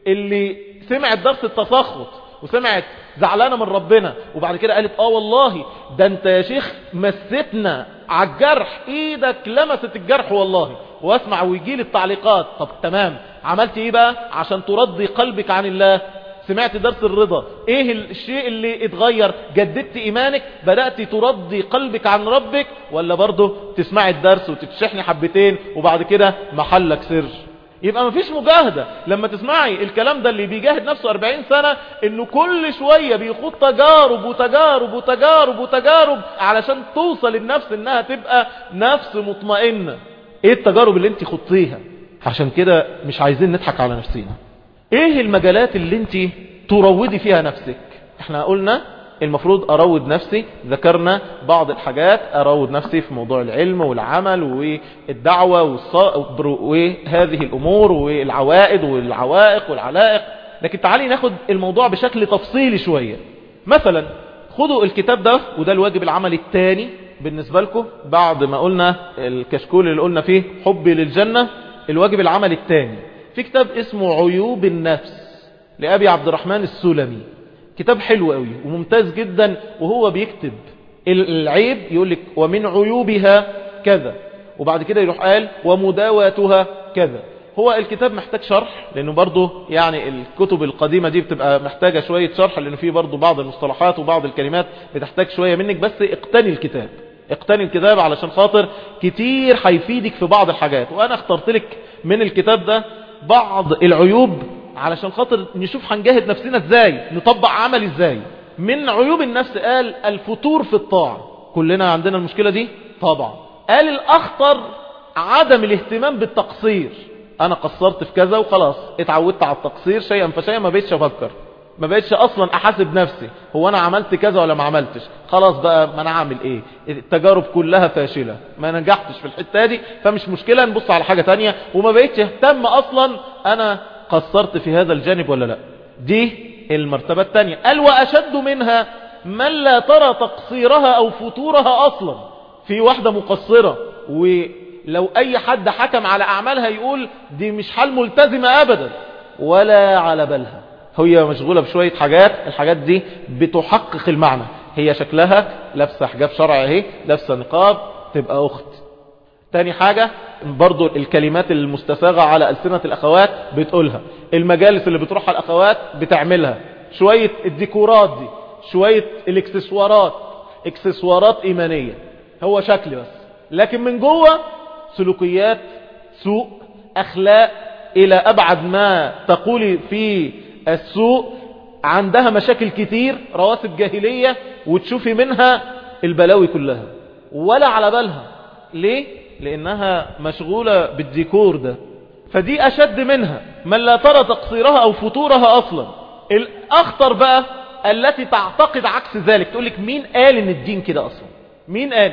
اللي سمعت درس التسخط وسمعت زعلانة من ربنا وبعد كده قالت آه والله ده انت يا شيخ مستنا على الجرح إيدك لمست الجرح والله. واسمع ويجي لي التعليقات. طب تمام عملت إيه بقى؟ عشان ترضي قلبك عن الله. سمعت درس الرضا. إيه الشيء اللي اتغير؟ جددت إيمانك؟ بدأت ترضي قلبك عن ربك؟ ولا برضه تسمعي الدرس وتتشحني حبتين وبعد كده محلك سر؟ يبقى مفيش مجاهدة. لما تسمعي الكلام ده اللي بيجاهد نفسه 40 سنة إنه كل شوية بيخوض تجارب وتجارب وتجارب وتجارب علشان توصل النفس إنها تبقى نفس مطمئنة. إيه التجارب اللي أنت خطيها عشان كده مش عايزين نضحك على نفسنا إيه المجالات اللي أنت تروضي فيها نفسك؟ إحنا قلنا المفروض أروض نفسي ذكرنا بعض الحاجات أروض نفسي في موضوع العلم والعمل والدعوة والصبر وهذه الأمور والعوائد والعوائق والعلائق. لكن تعالي ناخد الموضوع بشكل تفصيلي شوية. مثلا خدوا الكتاب ده وده الواجب العملي الثاني بالنسبة لكم. بعد ما قلنا الكشكول اللي قلنا فيه حبي للجنة الواجب العملي الثاني في كتاب اسمه عيوب النفس لأبي عبد الرحمن السلمي. كتاب حلو قوي وممتاز جدا وهو بيكتب العيب يقول لك ومن عيوبها كذا. وبعد كده يروح قال ومداواتها كذا. هو الكتاب محتاج شرح لأنه برضه يعني الكتب القديمة دي بتبقى محتاجة شوية شرح لأنه فيه برضه بعض المصطلحات وبعض الكلمات بتحتاج شوية منك بس اقتني الكتاب. اقتني الكتاب علشان خاطر كتير هيفيدك في بعض الحاجات. وأنا اخترت لك من الكتاب ده بعض العيوب علشان خاطر نشوف هنجاهد نفسنا إزاي نطبق عمل إزاي. من عيوب النفس قال الفتور في الطاعة. كلنا عندنا المشكلة دي؟ طبعا. قال الأخطر عدم الاهتمام بالتقصير. أنا قصرت في كذا وخلاص. اتعودت على التقصير شيئا فشيئا ما بقتش أفكر. ما بقتش أصلا أحاسب نفسي. هو أنا عملت كذا ولا ما عملتش؟ خلاص بقى ما أنا عامل إيه؟ التجارب كلها فاشلة. ما نجحتش في الحتة دي فمش مشكلة. نبص على حاجة تانية. وما بقتش أهتم أصلا. أنا قصرت في هذا الجانب ولا لا؟ دي المرتبة الثانية. قال واشد منها من لا ترى تقصيرها أو فتورها أصلا. في واحدة مقصرة ولو أي حد حكم على أعمالها يقول دي مش حال ملتزمة ابدا ولا على بالها. هي مشغولة بشوية حاجات الحاجات دي بتحقق المعنى. هي شكلها لابسة حجاب شرعي أهي لابسة نقاب تبقى أخت. تاني حاجة برضو الكلمات المستساغة على ألسنة الأخوات بتقولها. المجالس اللي بتروحها الأخوات بتعملها. شوية الديكورات دي شوية الإكسسوارات إكسسوارات إيمانية. هو شكل بس. لكن من جوه سلوكيات سوء أخلاق إلى أبعد ما تقولي في السوء. عندها مشاكل كتير رواسب جاهلية وتشوفي منها البلاوي كلها. ولا على بالها. ليه؟ لأنها مشغولة بالديكور ده. فدي أشد منها من لا ترى تقصيرها أو فتورها أصلا. الأخطر بقى التي تعتقد عكس ذلك تقول لك مين قال إن الدين كده أصلا؟ مين قال؟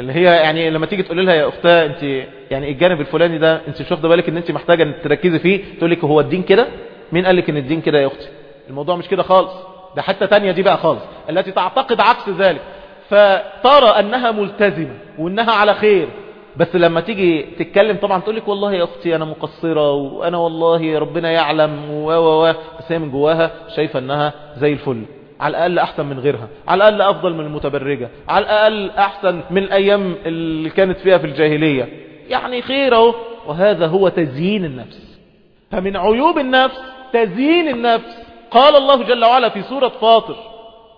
اللي هي يعني لما تيجي تقول لها يا أختها أنت يعني الجانب الفلاني ده أنت مش واخدة بالك إن أنت محتاجة إن تركزي فيه؟ تقول لك هو الدين كده؟ مين قال لك إن الدين كده يا أختي؟ الموضوع مش كده خالص. ده حتى تانية دي بقى خالص التي تعتقد عكس ذلك. فترى أنها ملتزمة وأنها على خير. بس لما تيجي تتكلم طبعا تقول لك والله يا أختي أنا مقصرة وأنا والله ربنا يعلم و و و بس هي من جواها شايفة إنها زي الفل. على الأقل أحسن من غيرها. على الأقل أفضل من المتبرجة. على الأقل أحسن من الأيام اللي كانت فيها في الجاهلية. يعني خير أهو. وهذا هو تزيين النفس. فمن عيوب النفس تزيين النفس. قال الله جل وعلا في سورة فاطر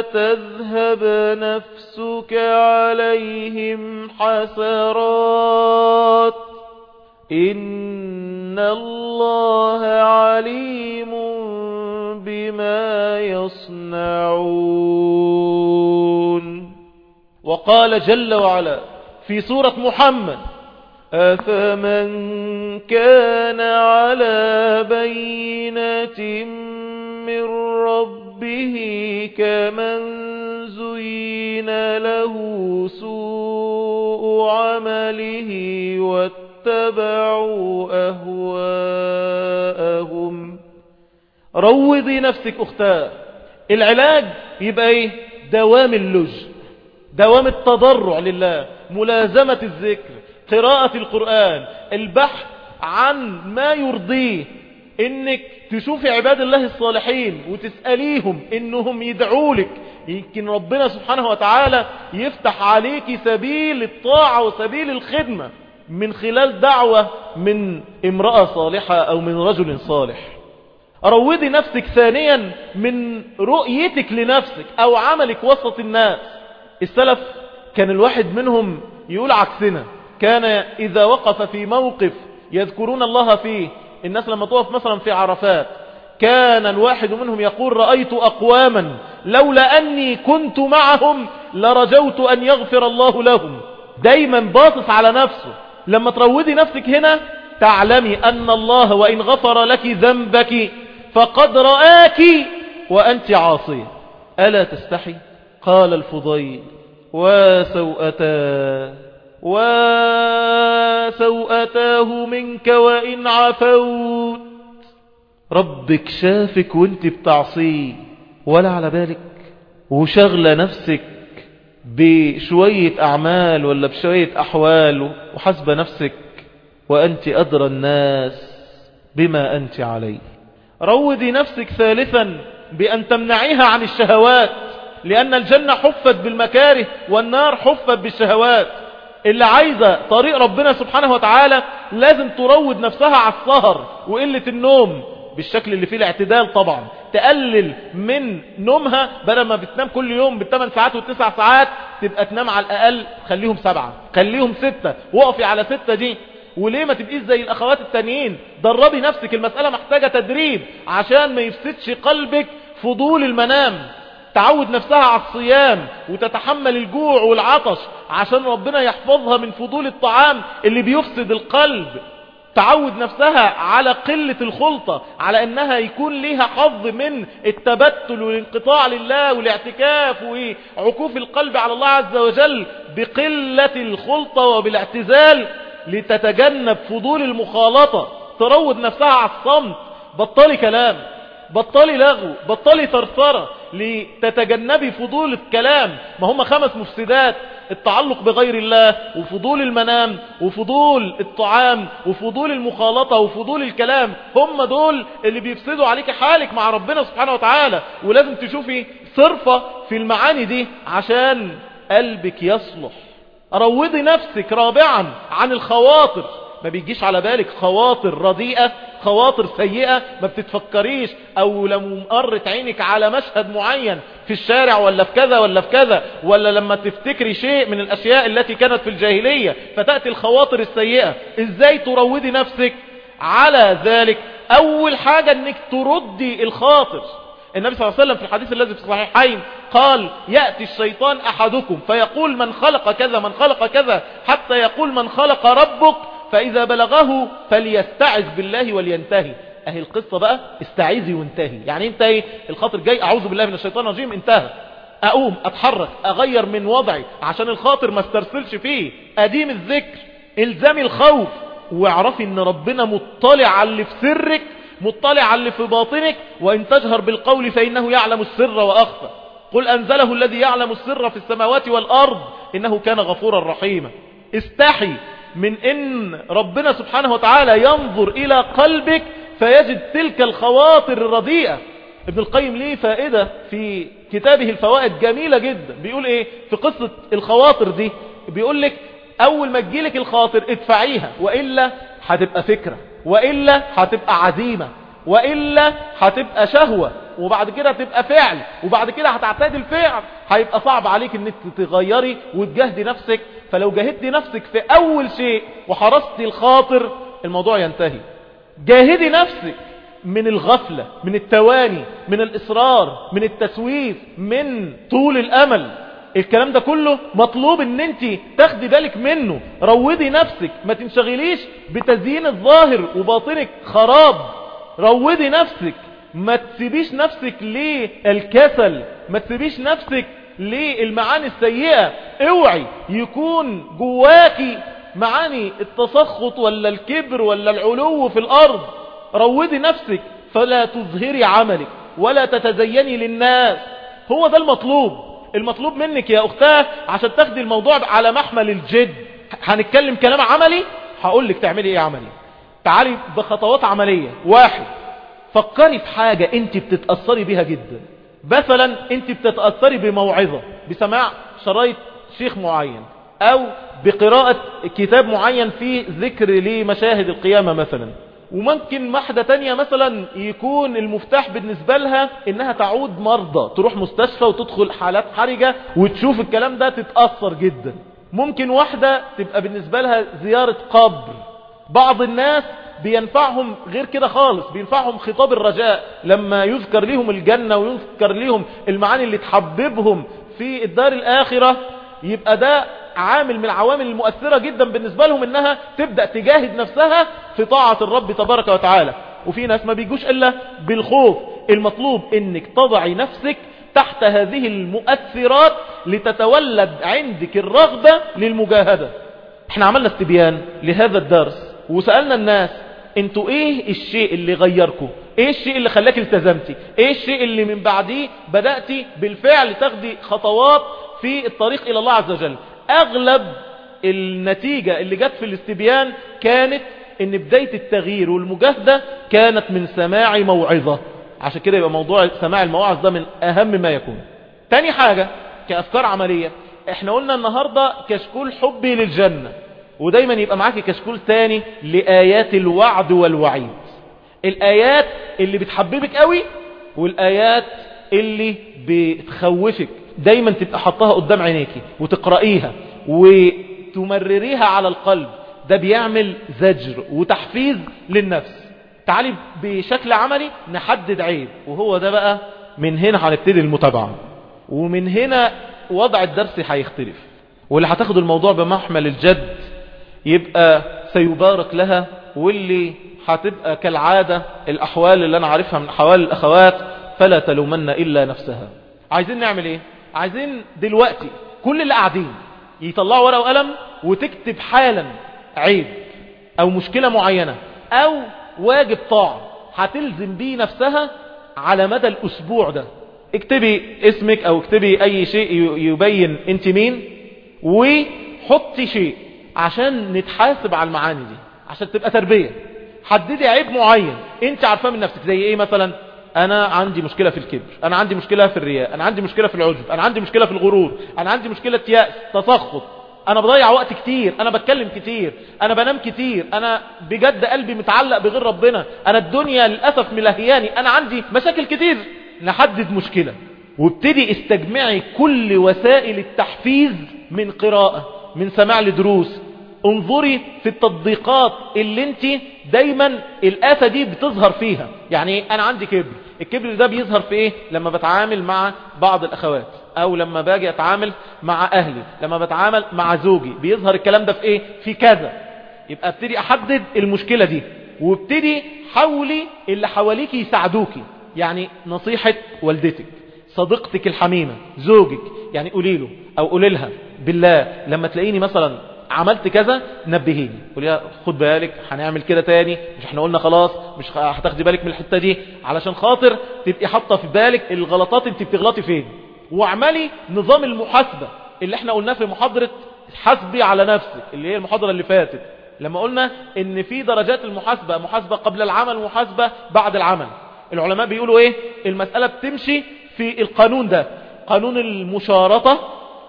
تذهب نفسك عليهم حسرات. إن الله عليم بما يصنعون. وقال جل وعلا في سورة محمد أفمن كان على بينة من ربه كمن زين له سوء عمله واتبعوا أهواءهم. روضي نفسك أختاه العلاج يبقى إيه؟ دوام اللجء دوام التضرع لله ملازمة الذكر قراءة القرآن البحث عن ما يرضيه. إنك تشوفي عباد الله الصالحين وتسأليهم إنهم يدعوا لك يمكن ربنا سبحانه وتعالى يفتح عليك سبيل الطاعة وسبيل الخدمة من خلال دعوة من امرأة صالحة أو من رجل صالح. روضي نفسك ثانيا من رؤيتك لنفسك أو عملك وسط الناس. السلف كان الواحد منهم يقول عكسنا. كان إذا وقف في موقف يذكرون الله فيه الناس لما تقف مثلا في عرفات كان الواحد منهم يقول رأيت أقواما لولا أني كنت معهم لرجوت أن يغفر الله لهم. دايما باصص على نفسه. لما تروضي نفسك هنا تعلمي أن الله وإن غفر لك ذنبك فقد رآك وأنت عاصية ألا تستحي؟ قال الفضيل. وسوءتاه وسوءتاه منك وإن عفوت. ربك شافك وانت بتعصيه. ولا على بالك. وشغل نفسك بشوية أعمال ولا بشوية أحوال. وحسب نفسك. وأنت أدرى الناس بما أنت عليه. روضي نفسك ثالثا بأن تمنعيها عن الشهوات. لأن الجنة حفت بالمكاره والنار حفت بالشهوات. اللي عايزة طريق ربنا سبحانه وتعالى لازم تروض نفسها على السهر وقلة النوم بالشكل اللي فيه الاعتدال طبعا. تقلل من نومها بدل ما بتنام كل يوم بالثمان ساعات والتسع ساعات تبقى تنام على الأقل خليهم سبعة خليهم ستة وقفي على ستة دي. وليه ما تبقيش زي الأخوات التانيين؟ دربي نفسك المسألة محتاجة تدريب عشان ما يفسدش قلبك فضول المنام. تعود نفسها على الصيام وتتحمل الجوع والعطش عشان ربنا يحفظها من فضول الطعام اللي بيفسد القلب. تعود نفسها على قلة الخلطة على إنها يكون ليها حظ من التبتل والانقطاع لله والاعتكاف وعكوف القلب على الله عز وجل بقلة الخلطة وبالاعتزال لتتجنب فضول المخالطة. تروض نفسها على الصمت. بطلي كلام. بطلي لغو بطلي ثرثرة لتتجنبي فضول الكلام. ما هم خمس مفسدات التعلق بغير الله وفضول المنام وفضول الطعام وفضول المخالطة وفضول الكلام. هم دول اللي بيفسدوا عليك حالك مع ربنا سبحانه وتعالى. ولازم تشوفي صرفة في المعاني دي عشان قلبك يصلح. روضي نفسك رابعا عن الخواطر. ما بيجيش على بالك خواطر رديئة خواطر سيئة ما بتتفكريش أو لما مرت عينك على مشهد معين في الشارع ولا في كذا ولا في كذا ولا لما تفتكري شيء من الأشياء التي كانت في الجاهلية فتأتي الخواطر السيئة. إزاي تروضي نفسك على ذلك؟ أول حاجة إنك تردي الخاطر. النبي صلى الله عليه وسلم في الحديث الذي في الصحيحين قال يأتي الشيطان أحدكم فيقول من خلق كذا من خلق كذا حتى يقول من خلق ربك فإذا بلغه فليستعذ بالله ولينتهي. أهي القصة بقى استعيذي وانتهي. يعني أنت إيه؟ الخاطر جاي أعوذ بالله من الشيطان الرجيم انتهى. أقوم أتحرك أغير من وضعي عشان الخاطر ما استرسلش فيه. أديم الذكر إلزامي الخوف. واعرفي إن ربنا مطلع على اللي في سرك مطلع على اللي في باطنك وإن تجهر بالقول فإنه يعلم السر وأخفى. قل أنزله الذي يعلم السر في السماوات والأرض إنه كان غفورا رحيما. استحي. من إن ربنا سبحانه وتعالى ينظر إلى قلبك فيجد تلك الخواطر الرديئة. ابن القيم ليه فائدة في كتابه الفوائد جميلة جدا. بيقول إيه؟ في قصة الخواطر دي بيقول لك أول ما تجيلك الخاطر ادفعيها وإلا هتبقى فكرة وإلا هتبقى عزيمة وإلا هتبقى شهوة وبعد كده تبقى فعل وبعد كده هتعتاد الفعل. هيبقى صعب عليك انك تغيري وتجهدي نفسك فلو جاهدتي نفسك في أول شيء وحرصتي الخاطر الموضوع ينتهي. جاهدي نفسك من الغفلة من التواني من الإصرار من التسويف من طول الأمل. الكلام ده كله مطلوب إن أنت تاخدي بالك منه. روضي نفسك ما تنشغليش بتزيين الظاهر وباطنك خراب. روضي نفسك ما تسيبيش نفسك للكسل ما تسيبيش نفسك للمعاني السيئة. اوعي يكون جواكي معاني التسخط ولا الكبر ولا العلو في الأرض. روضي نفسك فلا تظهري عملك ولا تتزيني للناس. هو ده المطلوب. المطلوب منك يا أختاه عشان تاخدي الموضوع على محمل الجد. هنتكلم كلام عملي؟ هقول لك تعملي إيه عملي. تعالي بخطوات عملية. واحد فكري في حاجة انت بتتأثري بيها جدا. مثلا أنت بتتأثري بموعظة بسماع شرايط شيخ معين أو بقراءة كتاب معين فيه ذكر لمشاهد القيامة مثلا. وممكن واحدة تانية مثلا يكون المفتاح بالنسبة لها إنها تعود مرضى تروح مستشفى وتدخل حالات حرجة وتشوف الكلام ده تتأثر جدا. ممكن واحدة تبقى بالنسبة لها زيارة قبر. بعض الناس بينفعهم غير كده خالص بينفعهم خطاب الرجاء لما يذكر لهم الجنة ويذكر لهم المعاني اللي تحببهم في الدار الآخرة يبقى ده عامل من العوامل المؤثرة جدا بالنسبة لهم إنها تبدأ تجاهد نفسها في طاعة الرب تبارك وتعالى. وفي ناس ما بيجوش إلا بالخوف المطلوب إنك تضعي نفسك تحت هذه المؤثرات لتتولد عندك الرغبة للمجاهدة. إحنا عملنا استبيان لهذا الدرس. وسألنا الناس أنتوا إيه الشيء اللي غيركم؟ إيه الشيء اللي خلاك التزمتي؟ إيه الشيء اللي من بعديه بدأتي بالفعل تاخدي خطوات في الطريق إلى الله عز وجل؟ أغلب النتيجة اللي جت في الاستبيان كانت إن بداية التغيير والمجاهدة كانت من سماع موعظة. عشان كده يبقى موضوع سماع المواعظ ده من أهم ما يكون. تاني حاجة كأفكار عملية إحنا قلنا النهاردة كشكول حبي للجنة. ودايما يبقى معاكي كشكول تاني لآيات الوعد والوعيد. الآيات اللي بتحببك قوي والآيات اللي بتخوفك. دايما تبقى حطها قدام عينيكي وتقرأيها وتمرريها على القلب. ده بيعمل زجر وتحفيز للنفس. تعالي بشكل عملي نحدد عيب. وهو ده بقى من هنا هنبتدي المتابعة. ومن هنا وضع الدرس هيختلف. واللي هتاخد الموضوع بمحمل الجد يبقى سيبارك لها واللي هتبقى كالعادة الأحوال اللي أنا عارفها من أحوال الأخوات فلا تلومن إلا نفسها. عايزين نعمل إيه؟ عايزين دلوقتي كل اللي قاعدين يطلعوا ورقة وقلم وتكتب حالا عيب أو مشكلة معينة أو واجب طاعة هتلزم بيه نفسها على مدى الأسبوع ده. اكتبي اسمك أو اكتبي أي شيء يبين أنت مين وحطي شيء عشان نتحاسب على المعاني دي عشان تبقى تربية. حددي عيب معين انت عارفاه من نفسك زي إيه مثلا؟ أنا عندي مشكلة في الكبر أنا عندي مشكلة في الرياء أنا عندي مشكلة في العجب أنا عندي مشكلة في الغرور أنا عندي مشكلة يأس تسخط. أنا بضيع وقت كتير أنا بتكلم كتير أنا بنام كتير أنا بجد قلبي متعلق بغير ربنا أنا الدنيا للأسف ملهياني أنا عندي مشاكل كتير. نحدد مشكلة وابتدي استجمعي كل وسائل التحفيز من قراءة من سماع لدروس انظري في التطبيقات اللي انت دايما الآفة دي بتظهر فيها. يعني أنا عندي كبر. الكبر ده بيظهر في إيه؟ لما بتعامل مع بعض الأخوات. أو لما باجي أتعامل مع أهلي. لما بتعامل مع زوجي. بيظهر الكلام ده في إيه؟ في كذا. يبقى ابتدي أحدد المشكلة دي. وابتدي حولي اللي حواليك يساعدوكي. يعني نصيحة والدتك صديقتك الحميمة زوجك يعني قولي له أو قولي لها بالله لما تلاقيني مثلا عملت كذا نبهيني. لها خد بالك هنعمل كده تاني. مش إحنا قلنا خلاص مش هتاخدي بالك من الحتة دي. علشان خاطر تبقي حاطة في بالك الغلطات انت بتغلطي فين. واعملي نظام المحاسبة. اللي إحنا قلناه في محاضرة حاسبي على نفسك اللي هي المحاضرة اللي فاتت. لما قلنا إن في درجات المحاسبة محاسبة قبل العمل ومحاسبة بعد العمل. العلماء بيقولوا إيه؟ المسألة بتمشي في القانون ده. قانون المشارطة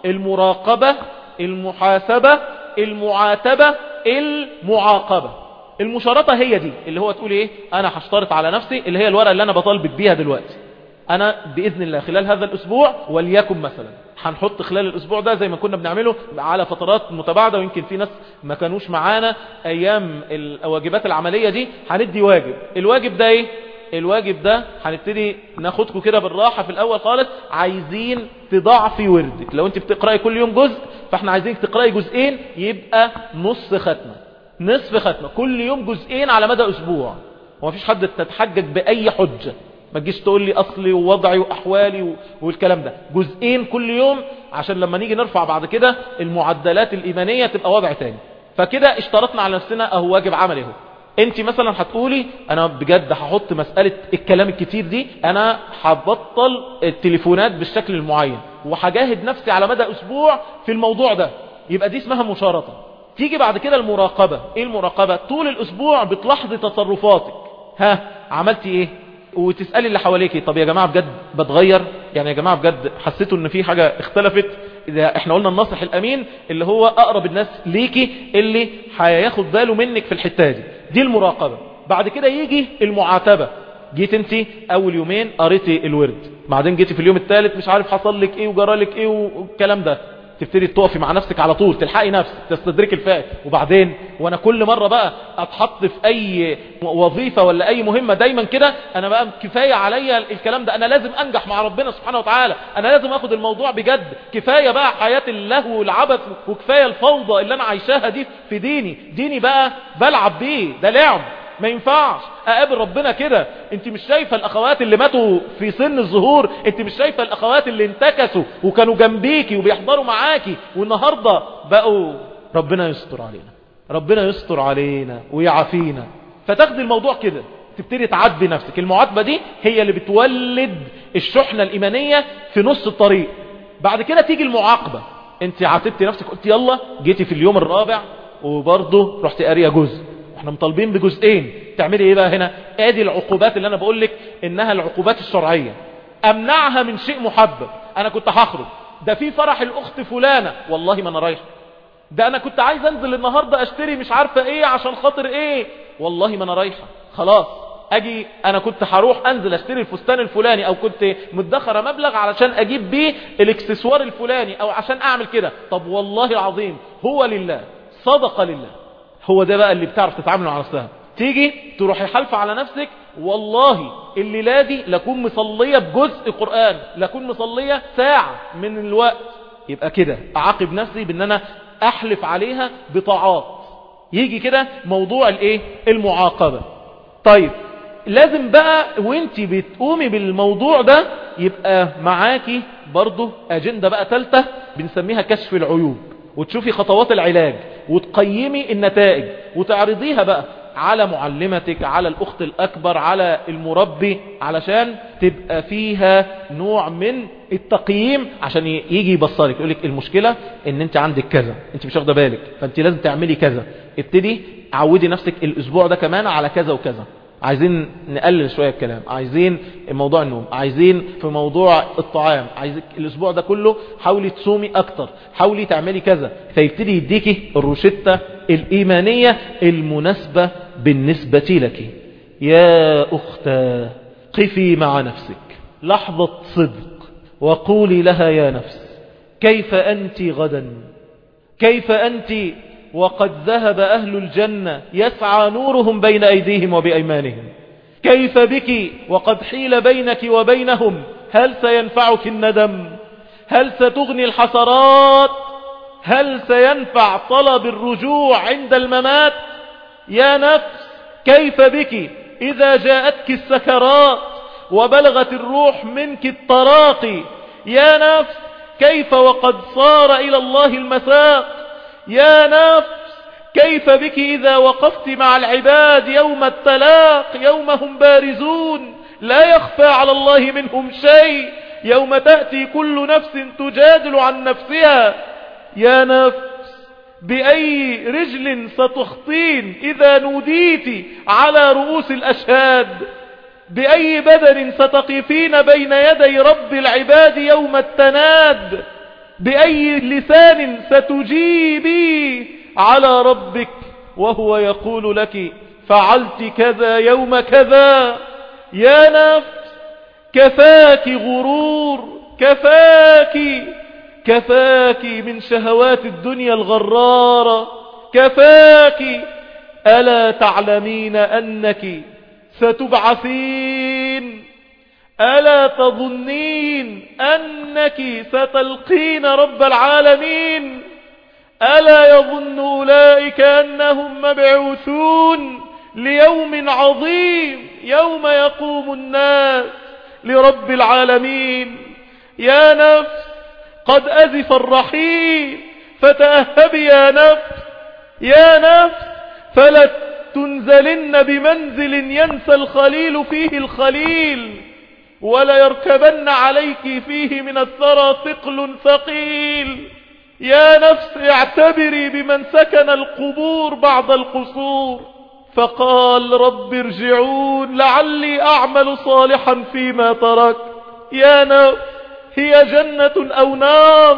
المراقبة المحاسبة المعاتبة المعاقبة. المشارطة هي دي اللي هو تقول إيه؟ أنا هشترط على نفسي اللي هي الورقة اللي أنا بطالبك بيها دلوقتي. أنا بإذن الله خلال هذا الأسبوع وليكن مثلا. هنحط خلال الأسبوع ده زي ما كنا بنعمله على فترات متباعدة ويمكن في ناس ما كانوش معانا أيام الواجبات العملية دي. هندي واجب. الواجب ده إيه؟ الواجب ده هنبتدي ناخدكم كده بالراحة في الأول خالص. عايزين تضاعفي وردك. لو أنت بتقرأي كل يوم جزء فاحنا عايزينك تقرأي جزئين يبقى نص ختمة. نصف ختمة. كل يوم جزئين على مدى أسبوع. ومفيش حد تتحجج بأي حجة. ما تجيش تقول لي أصلي ووضعي وأحوالي والكلام ده. جزئين كل يوم عشان لما نيجي نرفع بعد كده المعدلات الإيمانية تبقى وضع تاني. فكده اشترطنا على نفسنا أهو واجب عملي أهو. انت مثلا هتقولي أنا بجد هحط مسألة الكلام الكتير دي أنا هبطل التليفونات بالشكل المعين. وهجاهد نفسي على مدى أسبوع في الموضوع ده. يبقى دي اسمها مشارطة. تيجي بعد كده المراقبة. إيه المراقبة؟ طول الأسبوع بتلاحظي تصرفاتك. ها عملتي إيه؟ وتسألي اللي حواليكي طب يا جماعة بجد بتغير؟ يعني يا جماعة بجد حسيتوا إن في حاجة اختلفت؟ إذا إحنا قلنا الناصح الأمين اللي هو أقرب الناس ليكي اللي هياخد باله منك في الحتة دي. دي المراقبة. بعد كده يجي المعاتبة. جيت انت اول يومين قريتي الورد بعدين جيتي في اليوم الثالث مش عارف حصل لك إيه وجرالك إيه والكلام ده. تبتدي تقفي مع نفسك على طول تلحقي نفسك تستدرك الفائت وبعدين وأنا كل مرة بقى اتحط في اي وظيفة ولا اي مهمة دايما كده أنا بقى كفاية عليا الكلام ده. أنا لازم انجح مع ربنا سبحانه وتعالى. أنا لازم اخد الموضوع بجد. كفاية بقى حياة اللهو والعبث وكفاية الفوضى اللي أنا عايشاها دي في ديني. ديني بقى بلعب بيه ده لعب. ما ينفعش. أقابل ربنا كده. أنت مش شايفة الأخوات اللي ماتوا في سن الظهور؟ أنت مش شايفة الأخوات اللي انتكسوا وكانوا جنبيكي وبيحضروا معاكي والنهاردة بقوا ربنا يستر علينا. ربنا يستر علينا ويعافينا. فتاخدي الموضوع كده. تبتدي تعاتبي نفسك. المعاتبة دي هي اللي بتولد الشحنة الإيمانية في نص الطريق. بعد كده تيجي المعاقبة. أنت عاتبتي نفسك قلت يلا جيتي في اليوم الرابع وبرضه رحت قارية جزء. إحنا مطالبين بجزئين. تعملي إيه بقى هنا؟ ادي العقوبات اللي أنا بقول لك انها العقوبات الشرعية. امنعها من شيء محبب أنا كنت هخرج. ده في فرح الاخت فلانة. والله ما أنا رايح. ده أنا كنت عايز انزل النهاردة اشتري مش عارفة إيه عشان خاطر إيه. والله ما أنا رايحة خلاص. أجي أنا كنت هروح انزل اشتري الفستان الفلاني أو كنت مدخرة مبلغ علشان أجيب بيه الاكسسوار الفلاني أو عشان اعمل كده. طب والله العظيم هو لله. صدقة لله. هو ده بقى اللي بتعرف تتعامل مع نفسها. تيجي تروحي حلفة على نفسك والله الليلة دي لكون مصلية بجزء قرآن لكون مصلية ساعة من الوقت. يبقى كده أعاقب نفسي بإن أنا أحلف عليها بطاعات. يجي كده موضوع الإيه؟ المعاقبة. طيب لازم بقى وانت بتقومي بالموضوع ده يبقى معاكي برضو أجندة بقى تالتة بنسميها كشف العيوب. وتشوفي خطوات العلاج وتقيمي النتائج وتعرضيها بقى على معلمتك على الأخت الأكبر على المربي علشان تبقى فيها نوع من التقييم عشان يجي يبصرك يقولك المشكلة إن أنت عندك كذا أنت مش واخدة بالك فأنت لازم تعملي كذا. ابتدي عودي نفسك الأسبوع ده كمان على كذا وكذا. عايزين نقلل شوية الكلام. عايزين موضوع النوم. عايزين في موضوع الطعام. عايزك الأسبوع ده كله حاولي تصومي أكتر. حاولي تعملي كذا. فيبتدي يديكي الروشتة الإيمانية المناسبة بالنسبة لك. يا اختا قفي مع نفسك. لحظة صدق. وقولي لها يا نفس كيف أنت غدا؟ كيف أنت وقد ذهب أهل الجنة يسعى نورهم بين أيديهم وبأيمانهم. كيف بك؟ وقد حيل بينك وبينهم. هل سينفعك الندم؟ هل ستغني الحسرات؟ هل سينفع طلب الرجوع عند الممات؟ يا نفس كيف بك؟ إذا جاءتك السكرات وبلغت الروح منك التراقي يا نفس كيف وقد صار إلى الله المساق؟ يا نفس كيف بك إذا وقفت مع العباد يوم التلاق يوم هم بارزون؟ لا يخفى على الله منهم شيء. يوم تأتي كل نفس تجادل عن نفسها. يا نفس بأي رجل ستخطين إذا نوديت على رؤوس الأشهاد؟ بأي بدن ستقفين بين يدي رب العباد يوم التناد؟ بأي لسان ستجيبي على ربك وهو يقول لك فعلت كذا يوم كذا. يا نفس كفاك غرور كفاك كفاك من شهوات الدنيا الغرارة كفاك. ألا تعلمين أنك ستبعثين؟ ألا تظنين أنك ستلقين رب العالمين؟ ألا يظن أولئك أنهم مبعوثون ليوم عظيم يوم يقوم الناس لرب العالمين؟ يا نفس قد أزف الرحيل فتأهبي يا نفس يا نفس فلا تنزلن بمنزل ينسى الخليل فيه الخليل. ولا يركبن عليك فيه من الثرى ثقل ثقيل. يا نفس اعتبري بمن سكن القبور بعد القصور. فقال رب ارجعون لعلي أعمل صالحا فيما ترك. يا نفس هي جنة أو نار؟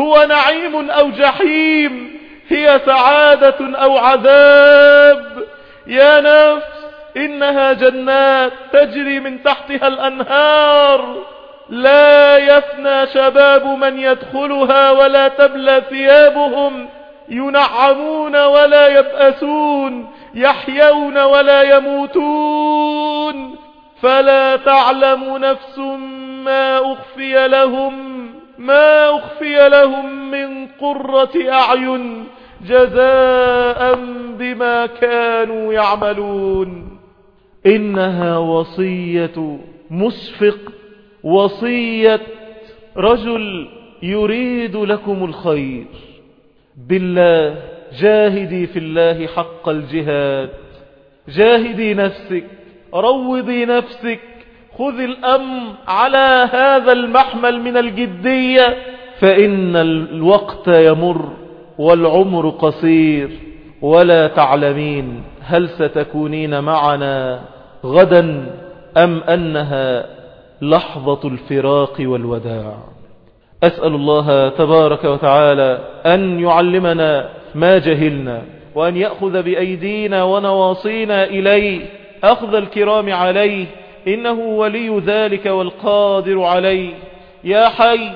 هو نعيم أو جحيم؟ هي سعادة أو عذاب؟ يا نفس إنها جنات تجري من تحتها الأنهار. لا يفنى شباب من يدخلها ولا تبلى ثيابهم. ينعمون ولا يبأسون يحيون ولا يموتون. فلا تعلم نفس ما أخفي لهم ما أخفي لهم من قرة أعين جزاء بما كانوا يعملون. إنها وصية مسفق وصية رجل يريد لكم الخير. بالله جاهدي في الله حق الجهاد. جاهدي نفسك روضي نفسك خذ الأمر على هذا المحمل من الجدية فإن الوقت يمر والعمر قصير. ولا تعلمين هل ستكونين معنا. غدا أم أنها لحظة الفراق والوداع. أسأل الله تبارك وتعالى أن يعلمنا ما جهلنا وأن يأخذ بأيدينا ونواصينا إليه. أخذ الكرام عليه. إنه ولي ذلك والقادر عليه. يا حي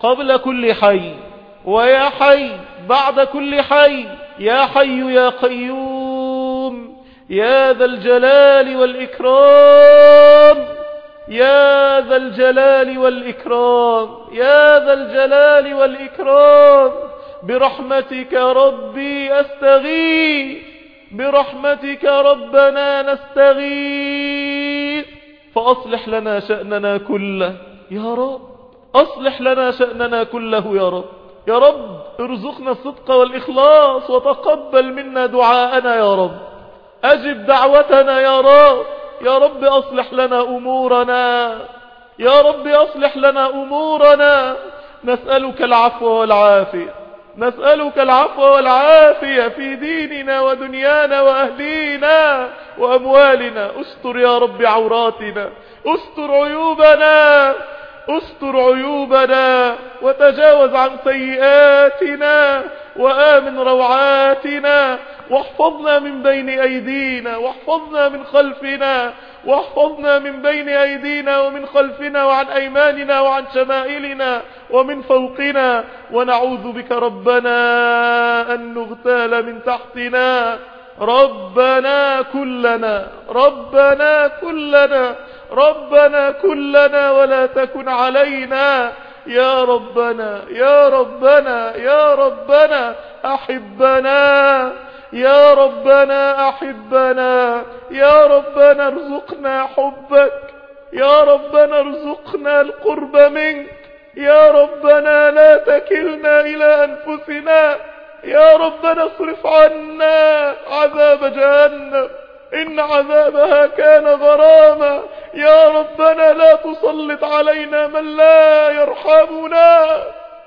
قبل كل حي. ويا حي بعد كل حي. يا حي يا قيوم. يا ذا الجلال والإكرام يا ذا الجلال والإكرام يا ذا الجلال والإكرام. برحمتك ربي أستغيث برحمتك ربنا نستغيث. فأصلح لنا شأننا كله يا رب أصلح لنا شأننا كله يا رب. يا رب ارزقنا الصدق والإخلاص وتقبل منا دعاءنا يا رب. أجب دعوتنا يا رب. يا رب أصلح لنا أمورنا. يا رب أصلح لنا أمورنا. نسألك العفو والعافية. نسألك العفو والعافية في ديننا ودنيانا وأهلينا وأموالنا. استر يا رب عوراتنا. استر عيوبنا. استر عيوبنا. وتجاوز عن سيئاتنا. وآمن روعاتنا واحفظنا من بين أيدينا واحفظنا من خلفنا واحفظنا من بين أيدينا ومن خلفنا وعن أيماننا وعن شمائلنا ومن فوقنا. ونعوذ بك ربنا أن نغتال من تحتنا. ربنا كلنا ربنا كلنا ربنا كلنا ولا تكن علينا. يا ربنا يا ربنا يا ربنا أحبنا يا ربنا أحبنا يا ربنا ارزقنا حبك يا ربنا ارزقنا القرب منك يا ربنا لا تكلنا إلى أنفسنا يا ربنا اصرف عنا عذاب جهنم. إن عذابها كان غراما. يا ربنا لا تسلط علينا من لا يرحمنا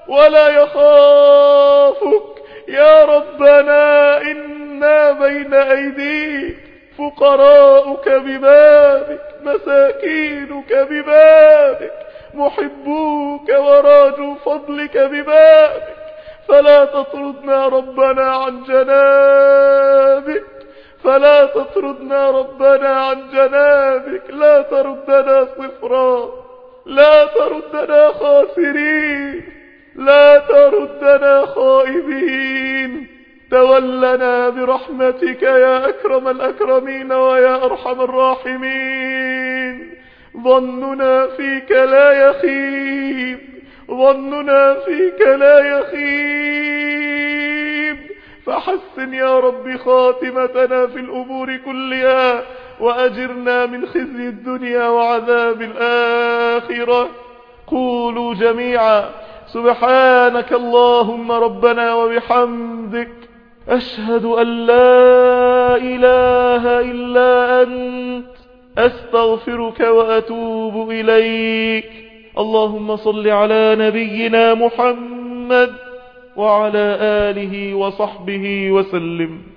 ولا يخافك. يا ربنا إنا بين أيديك فقراؤك ببابك مساكينك ببابك محبوك وراجو فضلك ببابك. فلا تطردنا ربنا عن جنابك. فلا تطردنا ربنا عن جنابك. لا تردنا صفرا. لا تردنا خاسرين. لا تردنا خائبين. تولنا برحمتك يا أكرم الأكرمين ويا أرحم الراحمين. ظننا فيك لا يخيب. ظننا فيك لا يخيب. فحسن يا رب خاتمتنا في الأمور كلها وأجرنا من خزي الدنيا وعذاب الآخرة. قولوا جميعا سبحانك اللهم ربنا وبحمدك. أشهد أن لا إله إلا أنت. أستغفرك وأتوب إليك. اللهم صل على نبينا محمد. وعلى آله وصحبه وسلم.